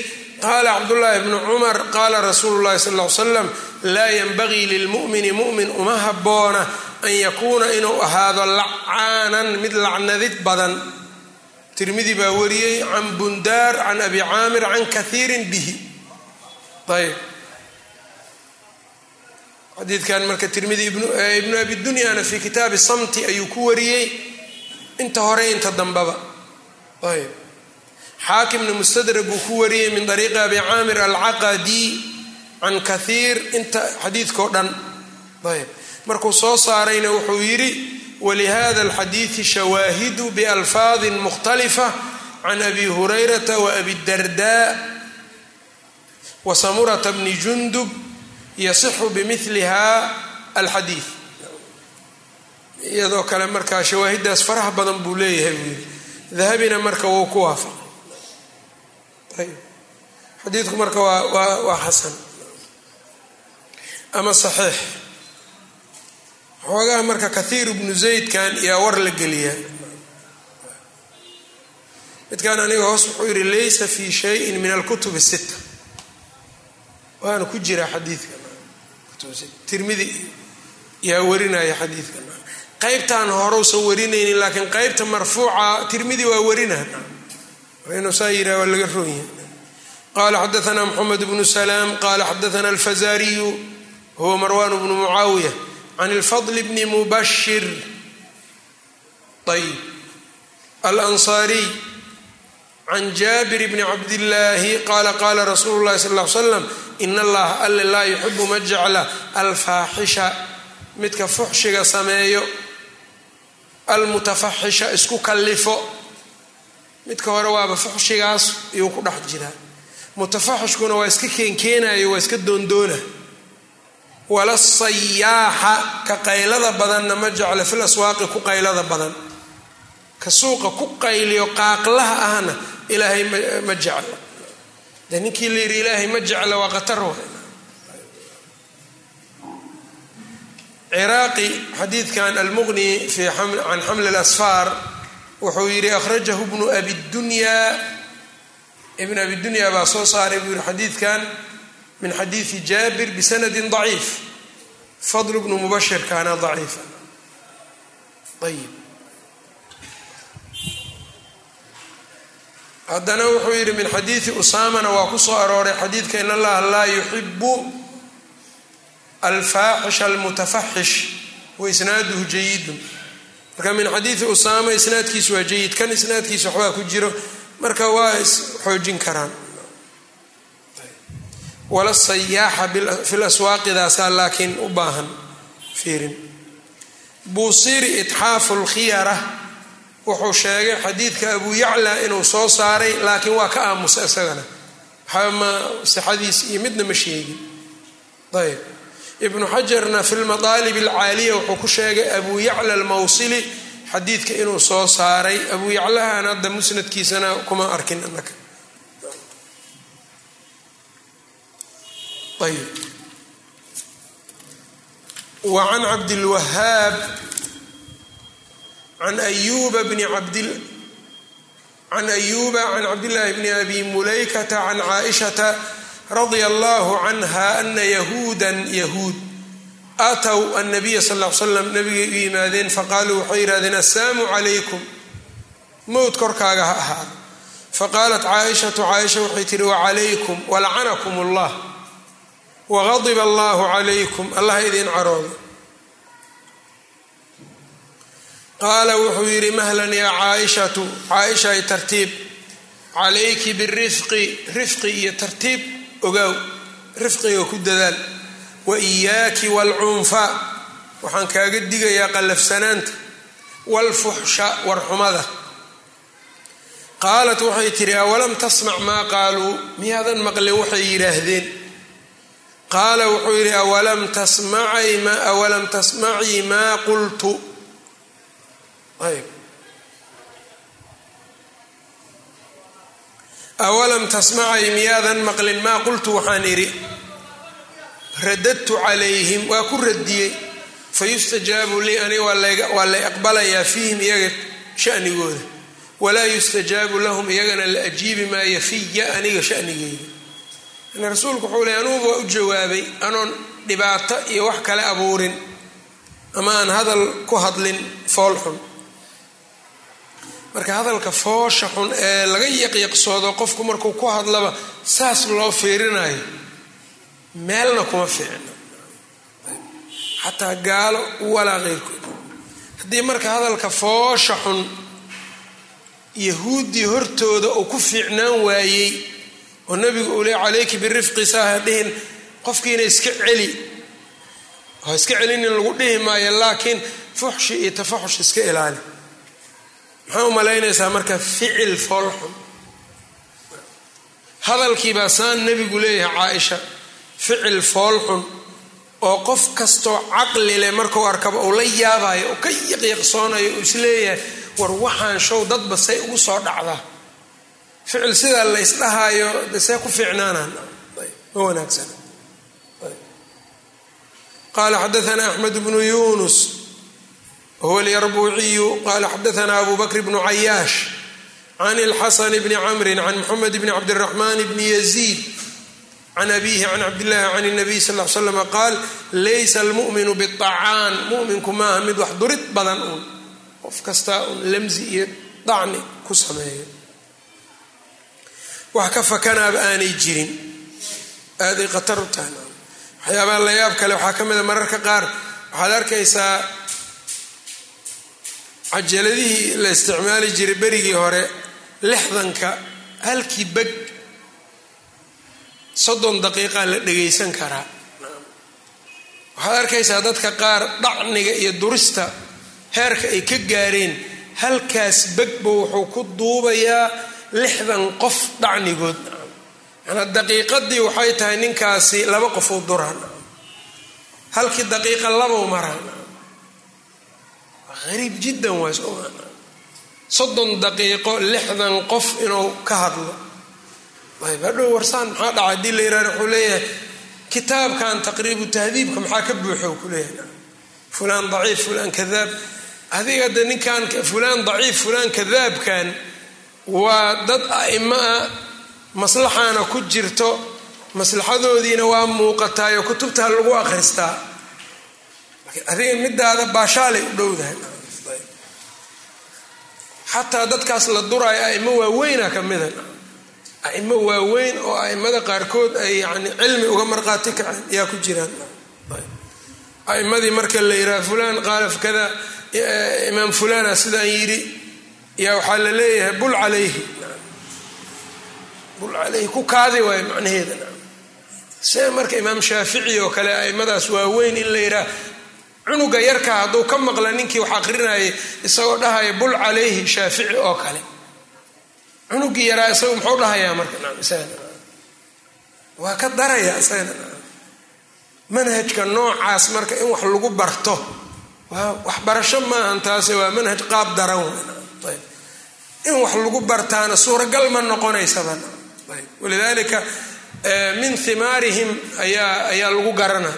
qaala cabdullaahi bnu cumar qaala rasuulu sal l slam laa yanbagii lilmu'mini mu'min uma habboona an yakuuna inuu ahaado lacaanan mid lacnadid badan. Tirmidi baa wariyey can bundaar can abi caamir can kaiirin bihi. Ayb xadiidkan marka tirmidi ibnu abi dunyana fi kitaabi samti ayuu ku wariyey. Inta hore inta dambaba. Ayb. Xaakimna mustadrag buu ku wariyey min ariiqi abi caamir alcaqadi can kaiir inta xadiidkao dhan. Ayb. Markuu soo saarayna wuxuu yidhi walihada alxadiidi shawaahidu bialfaadin mukhtalifa can abi hurayrata waabi darda wa samurata bni jundub yasixu bimiliha alxadiid iyadoo kale markaa shawaahidaas faraha badan buu leeyahay buu yidhi. Dahabina marka wuu ku waafaqay. Ayb xadiidku marka waa waa waa xasan. Ama saxiix. Xoogaha marka kathiir bnu zaydkan yaa war la geliyaa. Midkan aniga hoos wuxuu yidhi laysa fi shayin min alkutub sita waana ku jira xadiidka tirmidi yaa warinaya xadiidka qaybtaan horeusan warinaynin laakiin qaybta marfuuca tirmidi waa warina inuu saa yidhah waa laga ronya qala xadaana bnu salaam qala xadaana alfazariyu huwa marwan bnu mucaawiya can lfadl bni mubashir ayb alansaariy can jaabir bni cabdillaahi qaala qaala rasuulu llahi sal l slam in allaha alle laa yuxibu ma jecla alfaaxisha midka fuxshiga sameeyo almutafaxisha isku kallifo midka hore waaba fuxshigaas iyuu ku dhex jiraa mutafaxishkuna waa iska keenkeenayo waa iska doondoona wala sayaaxa ka qaylada badanna ma jecla fil aswaaqi ku qaylada badan ka suuqa ku qayliyo qaaqlaha ahna ilaahay ma jecla de ninkii la yidhi ilaahay ma jecla waa qatar wa ciraaqi xadiidkan almuqni can xamli lasfaar wuxuu yidhi akhrajahu bnu abidunyaa ibn abidunyaa baa soo saaray buu yihi xadiidkan min xadiidi jaabir bisanadin daciif. Fadl bnu mubashirkaana daciifa ayb haddana wuxuu yidhi min xadiidi usaamana waa ku soo arooray xadiidka in allaha laa yuxibu alfaaxisha almutafaxish waisnaaduhu jayidun marka min xadiidi usaama isnaadkiisu waa jayid kan isnaadkiisa waxbaa ku jiro marka waa is xoojin karaan. Wala sayaaxa fi laswaaqidaasaa laakiin u baahan fiirin. Buusiri itxaafu lkhiyara wuxuu sheegay xadiidka abu yacla inuu soo saaray laakiin waa ka aamusa isagana. Waxama sixadiis iyo midna ma sheegin. Ayb ibnu xajarna fi lmadaalib alcaaliya wuxuu ku sheegay abu yacla almawsili xadiidka inuu soo saaray. Abu yaclahan hadda musnadkiisana kuma arkin anaka ayb wa cabdilwahaab bni cabdi can cabdillaahi bni abi mulaykata can caaishata radia allahu canha ana yahuudan yahuud aatow annabiya sal l slam nabigay u yimaadeen faqaaluu waxay yidhahdeen assalaamu calaykum mowt korkaaga ha ahaado faqaalat caaishatu caaisha waxay tihi wacalaykum walacanakum allah waqadiba allahu calaykum allah idin caroodo qaala wuxuu yidhi mahlan yaa caaishatu caaishay tartiib. Calayki birifqi rifqi iyo tartiib ogaaw rifqiga ku dadaal. Wa iyaaki waalcunfa waxaan kaaga digayaa qallafsanaanta. Waalfuxsha warxumada qaalat waxay tidhi awalam tasmac maa qaaluu miyaadan maqlin waxay yidhaahdeen. Qaala wuxuu yidhi awalam tasmacii maa qultu ayb awalam tasmacay miyaadan maqlin maa qultu waxaan idhi radadtu calayhim waa ku radiyey fayustajaabu lii aniga waa lay aqbalayaa fiihim iyaga shanigooda. Walaa yustajaabu lahum iyagana la ajiibi maayo fiya aniga shanigeyda. N rasuulku wuxuu ley anuguba waa u jawaabay anoon dhibaato iyo wax kale abuurin ama aan hadal ku hadlin fool xun marka hadalka foosha xun ee laga yaqyaqsoodo qofku markuu ku hadlaba saas loo fiirinayo. Meelna kuma fiicno xataa gaalo walaa qeyrkood haddii marka hadalka foosha xun yahuuddii hortooda uu ku fiicnaan waayey oo nabigu uu le calayki birifqi saaha dhihin. Qofkiina iska celi ha iska celinin lagu dhihi maayo laakiin fuxshi iyo tafaxush iska ilaali maxaa u malaynaysaa marka ficil foolxun hadalkiibaa saan nebigu leeyahay caaisha ficil foolxun oo qof kastoo caqli leh markuu arkaba uu la yaabayo oo ka yaqyaqsoonayo uu is leeyahay war waxaan show dadba say ugu soo dhacdaa ficil sidaa la ysdhahaayo see ku fiicnaanaan? Ma wanaagsana qala xadaana axmed bnu yunus whuwa alyarbuuciyu qala xadaana abu bakr bnu cayaash can اlxasan bni camri can mxamed bni cabdiraxman bni yaziid can abihi can cabdillahi can الnabiy sal l slam qaal laysa almu'minu biطacaan muminku maaha mid wax durid badan uun qof kastaa un lamsi iyo dacni ku sameeyo wax ka fakanaaba aanay jirin aaday khatar u tahay waxyaabaha la yaab kale waxaa ka mida mararka qaar waxaad arkaysaa cajaladihii la isticmaali jiray berigii hore lixdanka halkii beg. Soddon daqiiqaa la dhagaysan karaa. Waxaad arkaysaa dadka qaar dhacniga iyo durista heerka ay ka gaareen. Halkaas begba wuxuu ku duubayaa lixdan qof dhacnigood. Manaa daqiiqadii waxay tahay ninkaasi laba qof u duraan. Halkii daqiiqa labow maraa ariib jiddan waay sooma soddon daqiiqo lixdan qof inuu ka hadlo. Hadhow warsaan maxaa dhaca haddii la yihahdo wuxuu leeyahay kitaabkan taqriibu tahdiibka maxaa ka buuxo ku leeyahay? Fulaan daciif fulaan kadaab. Adiga de ninkan fulaan daciif fulaan kadaabkan waa dad a'imo ah maslaxaana ku jirto maslaxadoodiina waa muuqataayo kutubtaa lagu akhristaa adiga midaada baashaalay u dhowdahay. Xataa dadkaas la duraayo a'imo waaweyna ka mida a'imo waaweyn oo a'imada qaarkood ay yani cilmi uga marqaati kaceen yaa ku jiraan. A'imadii marka la yidhaha fulaan qaala kada imaam fulana sidaan yidhi yaa waxaa la leeyahay bul calayhi. Bul calayhi ku kaadi waayo macnaheeda. See marka imaam shaafici oo kale a'immadaas waaweyn in la yidhaah cunuga yarka hadduu ka maqla ninkii wax aqrinayay isagoo dhahaya bul calayhi shaafici oo kale. Cunugii yaraa isagu muxuu dhahayaa marka? Waa ka daraya manhajka noocaas marka in wax lagu barto. Waxbarasho maahan taase waa manhaj qaab daran ayb. In wax lagu bartaana suuragal ma noqonaysaba. Walidaalika min himaarihim ayaa ayaa lagu garanaa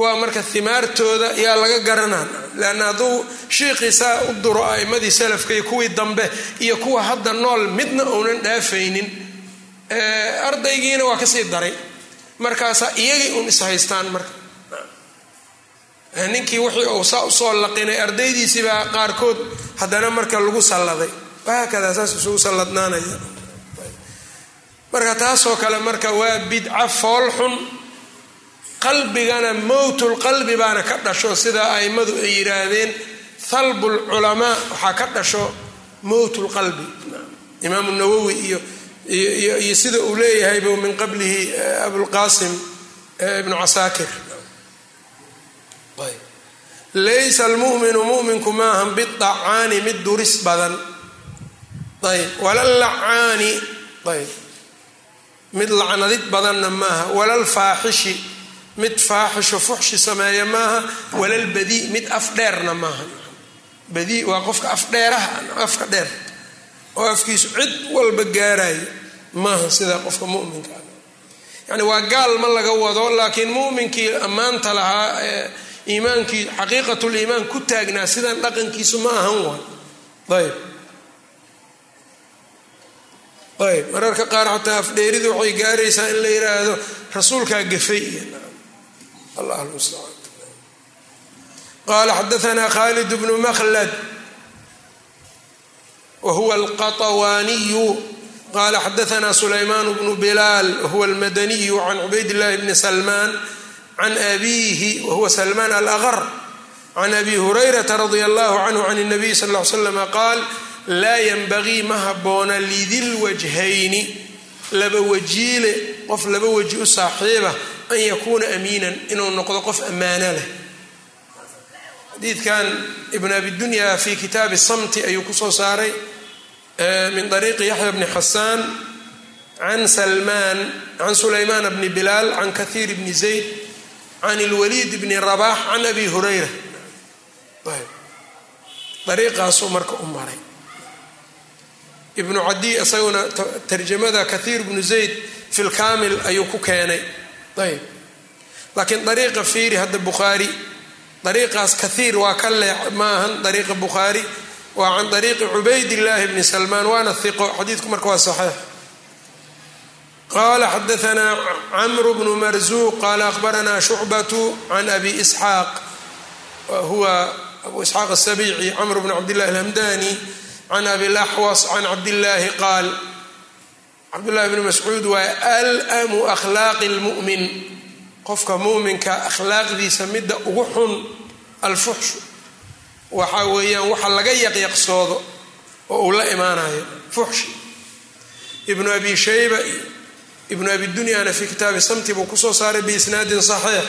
kuwa marka himaartooda yaa laga garanaa. Leanna hadduu shiiqiisaa u duro a'imadii salafka iyo kuwii dambe iyo kuwa hadda nool midna uunan dhaafaynin. Ardaygiina waa ka sii daray. Markaasaa iyagii un ishaystaan marka. Ninkii wixii uu saa u soo laqinay ardaydiisiibaa qaarkood haddana marka lagu salladay. Wahaakadaa saas isugu salladnaanaya. Marka taasoo kale marka waa bidca foolxun qalbigana mowtul qalbi baana ka dhasho sida a'immadu ay yidhaahdeen halbu lculamaa waxaa ka dhasho mowtul qalbi. Imaamu nawowi iyo iyo sida uu leeyahaybu min qablihi abulqasim ibnu casaakir. Laysa almuminu muminku maahan bidacaani mid duris badan. Ayb. Wala lacaani ayb. Mid lacnadid badanna maaha. Walalfaaxishi mid faaxisho fuxshi sameeya maaha walalbadii mid af dheerna maaha. Badii waa qofka afdheeraha afka dheer. Oo afkiisu cid walba gaarayo maaha sidaa qofka muminka yani waa gaal ma laga wado laakiin muminkii ammaanta lahaa iimaankii xaqiiqatuliimaan ku taagnaa sidan dhaqankiisu ma ahan waay ayb ayb mararka qaar xataa afdheeridu waxay gaaraysaa in la yidhaahdo rasuulkaa gafay allah almustacaan qaala xadaanaa khalid bnu makhlad wa huwa alqaطawaaniyu qala xadaanaa sulaymaan bnu bilaal wahuwa almadaniyu can cubayd llahi bni salmaan can abiihi wahuwa salmaan alaqar can abi hurayrata radia allahu canhu can اnabiy sal ll ly slama qaal laa yanbagii ma habboona lidilwajhayni laba wajiile qof laba waji u saaxiiba an yakuuna amiinan inuu noqdo qof ammaano leh. Xadiidkan ibn abidunya fi kitaabi samti ayuu ku soo saaray min ariiqi yaxya bni xasaan can salmaan can sulaymaan bni bilaal can kathiir bni zayd can ilwaliid bni rabax can abi hurayra. Ariiqaasuu marka u maray. Ibnu cadiy isaguna tarjamada kathiir bnu zayd fi lkaamil ayuu ku keenay ayb laakiin ariiqa fiiri hadda bukhaari ariiqaas kathiir waa ka leex ma ahan ariiqa bukhaari waa can ariiqi cubaydillaahi bni salmaan waana hiqo xadiidku marka waa saxiix. Qala xadaanaa camru bnu marzuuq qala akhbaranaa shucbatu can abi isxaaq huwa abu isxaaq asabici camr bn cabdillahi alhamdani can abi laxwas can cabdillaahi qaal cabdullahi bni mascuud waa alamu akhlaaqi lmu'min qofka muminka akhlaaqdiisa midda ugu xun alfuxshu. Waxa weeyaan waxa laga yaqyaqsoodo oo uu la imaanayo fuxshi. Ibnu abi shayba iyo abi dunyana fi kitaabi samti buu ku soo saaray biisnaadin saxiix.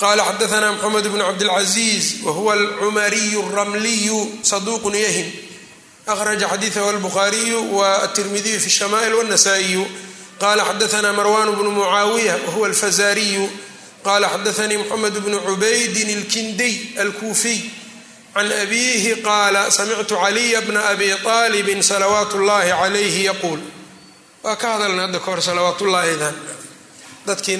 Qala xadaana mxamed bn cabdilcaziiz wahuwa alcumariyu alramliyu saduuqun yahin akhraja xadiidahu albukhaariyu watirmidiyu fi shama'il wاnasaa'iyu qala xadaana marwan bnu mucaawiya wahuwa alfazariyu qala xadaanii mxamed bnu cubaydin اlkindiy alkuufiy can abiihi qaala samictu caliya bna abi aalibin salawaat اllahi calayhi yaquul waa ka hadalna hadda kahor salawaat ullaahidan dadkii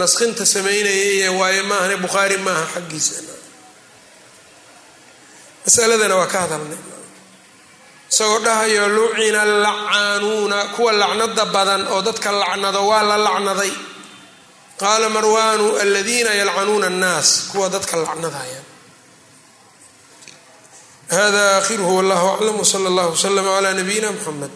naskhinta samaynayay waaye maahane bukhaari maaha xaggiisa masaladana waa ka hadalnay isagoo dhahayo lucina allacaanuuna kuwa lacnada badan oo dadka lacnado waa la lacnaday. Qaala marwaanu aladiina yalcanuuna annaas. Kuwa dadka lacnadaya. Hada aakhiruhu wallahu aclam wsala allah wslama cla nabiyina mxamed